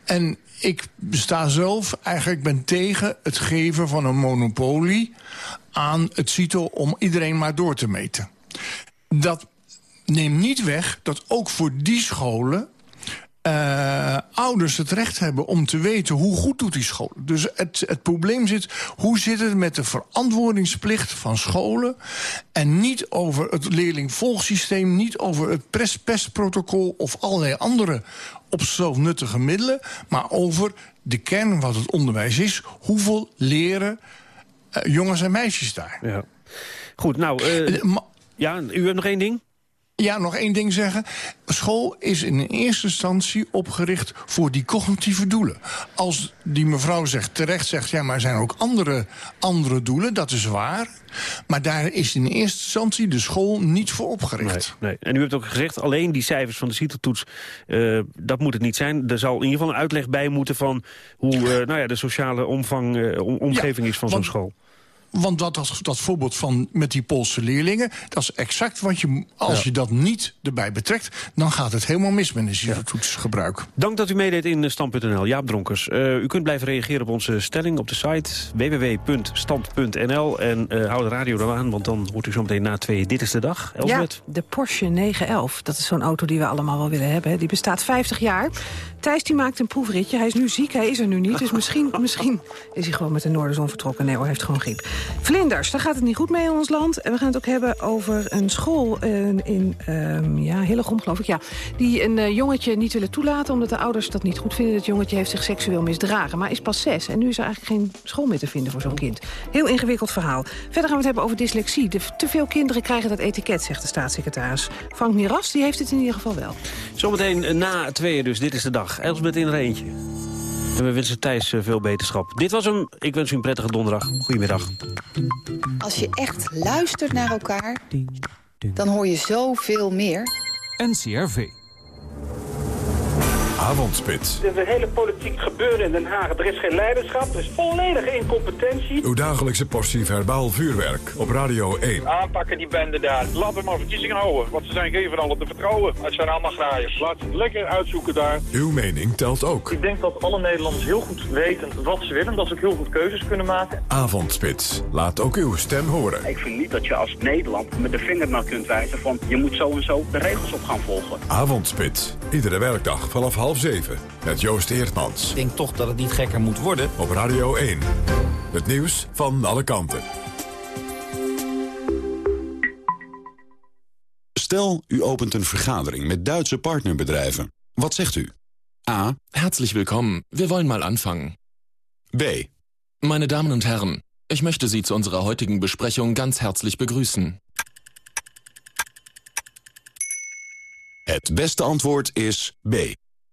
En ik sta zelf, eigenlijk ben tegen het geven van een monopolie aan het CITO om iedereen maar door te meten. Dat neemt niet weg dat ook voor die scholen uh, ouders het recht hebben om te weten hoe goed doet die school. Dus het, het probleem zit, hoe zit het met de verantwoordingsplicht van scholen... en niet over het leerlingvolgsysteem, niet over het pestprotocol... of allerlei andere op zichzelf nuttige middelen... maar over de kern wat het onderwijs is. Hoeveel leren uh, jongens en meisjes daar? Ja. Goed, nou... Uh, ja, u hebt nog één ding? Ja, nog één ding zeggen. School is in eerste instantie opgericht voor die cognitieve doelen. Als die mevrouw zegt, terecht zegt... ja, maar er zijn ook andere, andere doelen, dat is waar. Maar daar is in eerste instantie de school niet voor opgericht. Nee, nee. En u hebt ook gezegd, alleen die cijfers van de CITO-toets... Uh, dat moet het niet zijn. Er zal in ieder geval een uitleg bij moeten van... hoe uh, nou ja, de sociale omvang, uh, omgeving ja, is van zo'n school. Want dat, dat, dat voorbeeld van met die Poolse leerlingen... dat is exact wat je, als ja. je dat niet erbij betrekt... dan gaat het helemaal mis met een CITO-toetsgebruik. Dank dat u meedeed in Stand.nl. Jaap Dronkers, uh, u kunt blijven reageren op onze stelling op de site www.stand.nl. En uh, hou de radio dan aan, want dan hoort u zo meteen na twee Dit is de Dag. Elsbeth? Ja, de Porsche 911, dat is zo'n auto die we allemaal wel willen hebben. Die bestaat 50 jaar. Thijs die maakt een proefritje. Hij is nu ziek, hij is er nu niet. Dus misschien, misschien is hij gewoon met de Noorderzon vertrokken. Nee hoor, hij heeft gewoon griep. Vlinders, daar gaat het niet goed mee in ons land. En we gaan het ook hebben over een school in, in um, ja, Hillegom, geloof ik. Ja, die een uh, jongetje niet willen toelaten... omdat de ouders dat niet goed vinden. Het jongetje heeft zich seksueel misdragen, maar is pas zes. En nu is er eigenlijk geen school meer te vinden voor zo'n kind. Heel ingewikkeld verhaal. Verder gaan we het hebben over dyslexie. De, te veel kinderen krijgen dat etiket, zegt de staatssecretaris. Frank Miras, die heeft het in ieder geval wel. Zometeen na tweeën dus, dit is de dag. Elsbeth in er eentje. En we wensen Thijs veel beterschap. Dit was hem. Ik wens u een prettige donderdag. Goedemiddag. Als je echt luistert naar elkaar, dan hoor je zoveel meer. NCRV. Avondspits. Er is een hele politiek gebeuren in Den Haag. Er is geen leiderschap, er is volledige incompetentie. Uw dagelijkse portie verbaal vuurwerk op Radio 1. Aanpakken die bende daar. Laat hem maar verkiezingen houden. Want ze zijn geen van allen te vertrouwen. Het zijn allemaal graaiers. Laat het lekker uitzoeken daar. Uw mening telt ook. Ik denk dat alle Nederlanders heel goed weten wat ze willen. Dat ze ook heel goed keuzes kunnen maken. Avondspits. Laat ook uw stem horen. Ik vind niet dat je als Nederland met de vinger naar kunt wijzen van... je moet zo en zo de regels op gaan volgen. Avondspits. Iedere werkdag vanaf half zeven. Met Joost Eertmans. Ik denk toch dat het niet gekker moet worden. Op Radio 1. Het nieuws van alle kanten. Stel, u opent een vergadering met Duitse partnerbedrijven. Wat zegt u? A. Herzlich willkommen. Wir wollen mal anfangen. B. Meine Damen und Herren, ich möchte Sie zu unserer heutigen Besprechung ganz herzlich begrüßen. Het beste antwoord is B.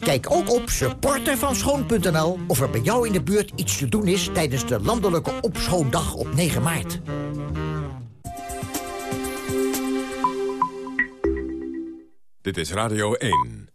Kijk ook op supportervanschoon.nl of er bij jou in de buurt iets te doen is tijdens de landelijke opschoondag op 9 maart. Dit is Radio 1.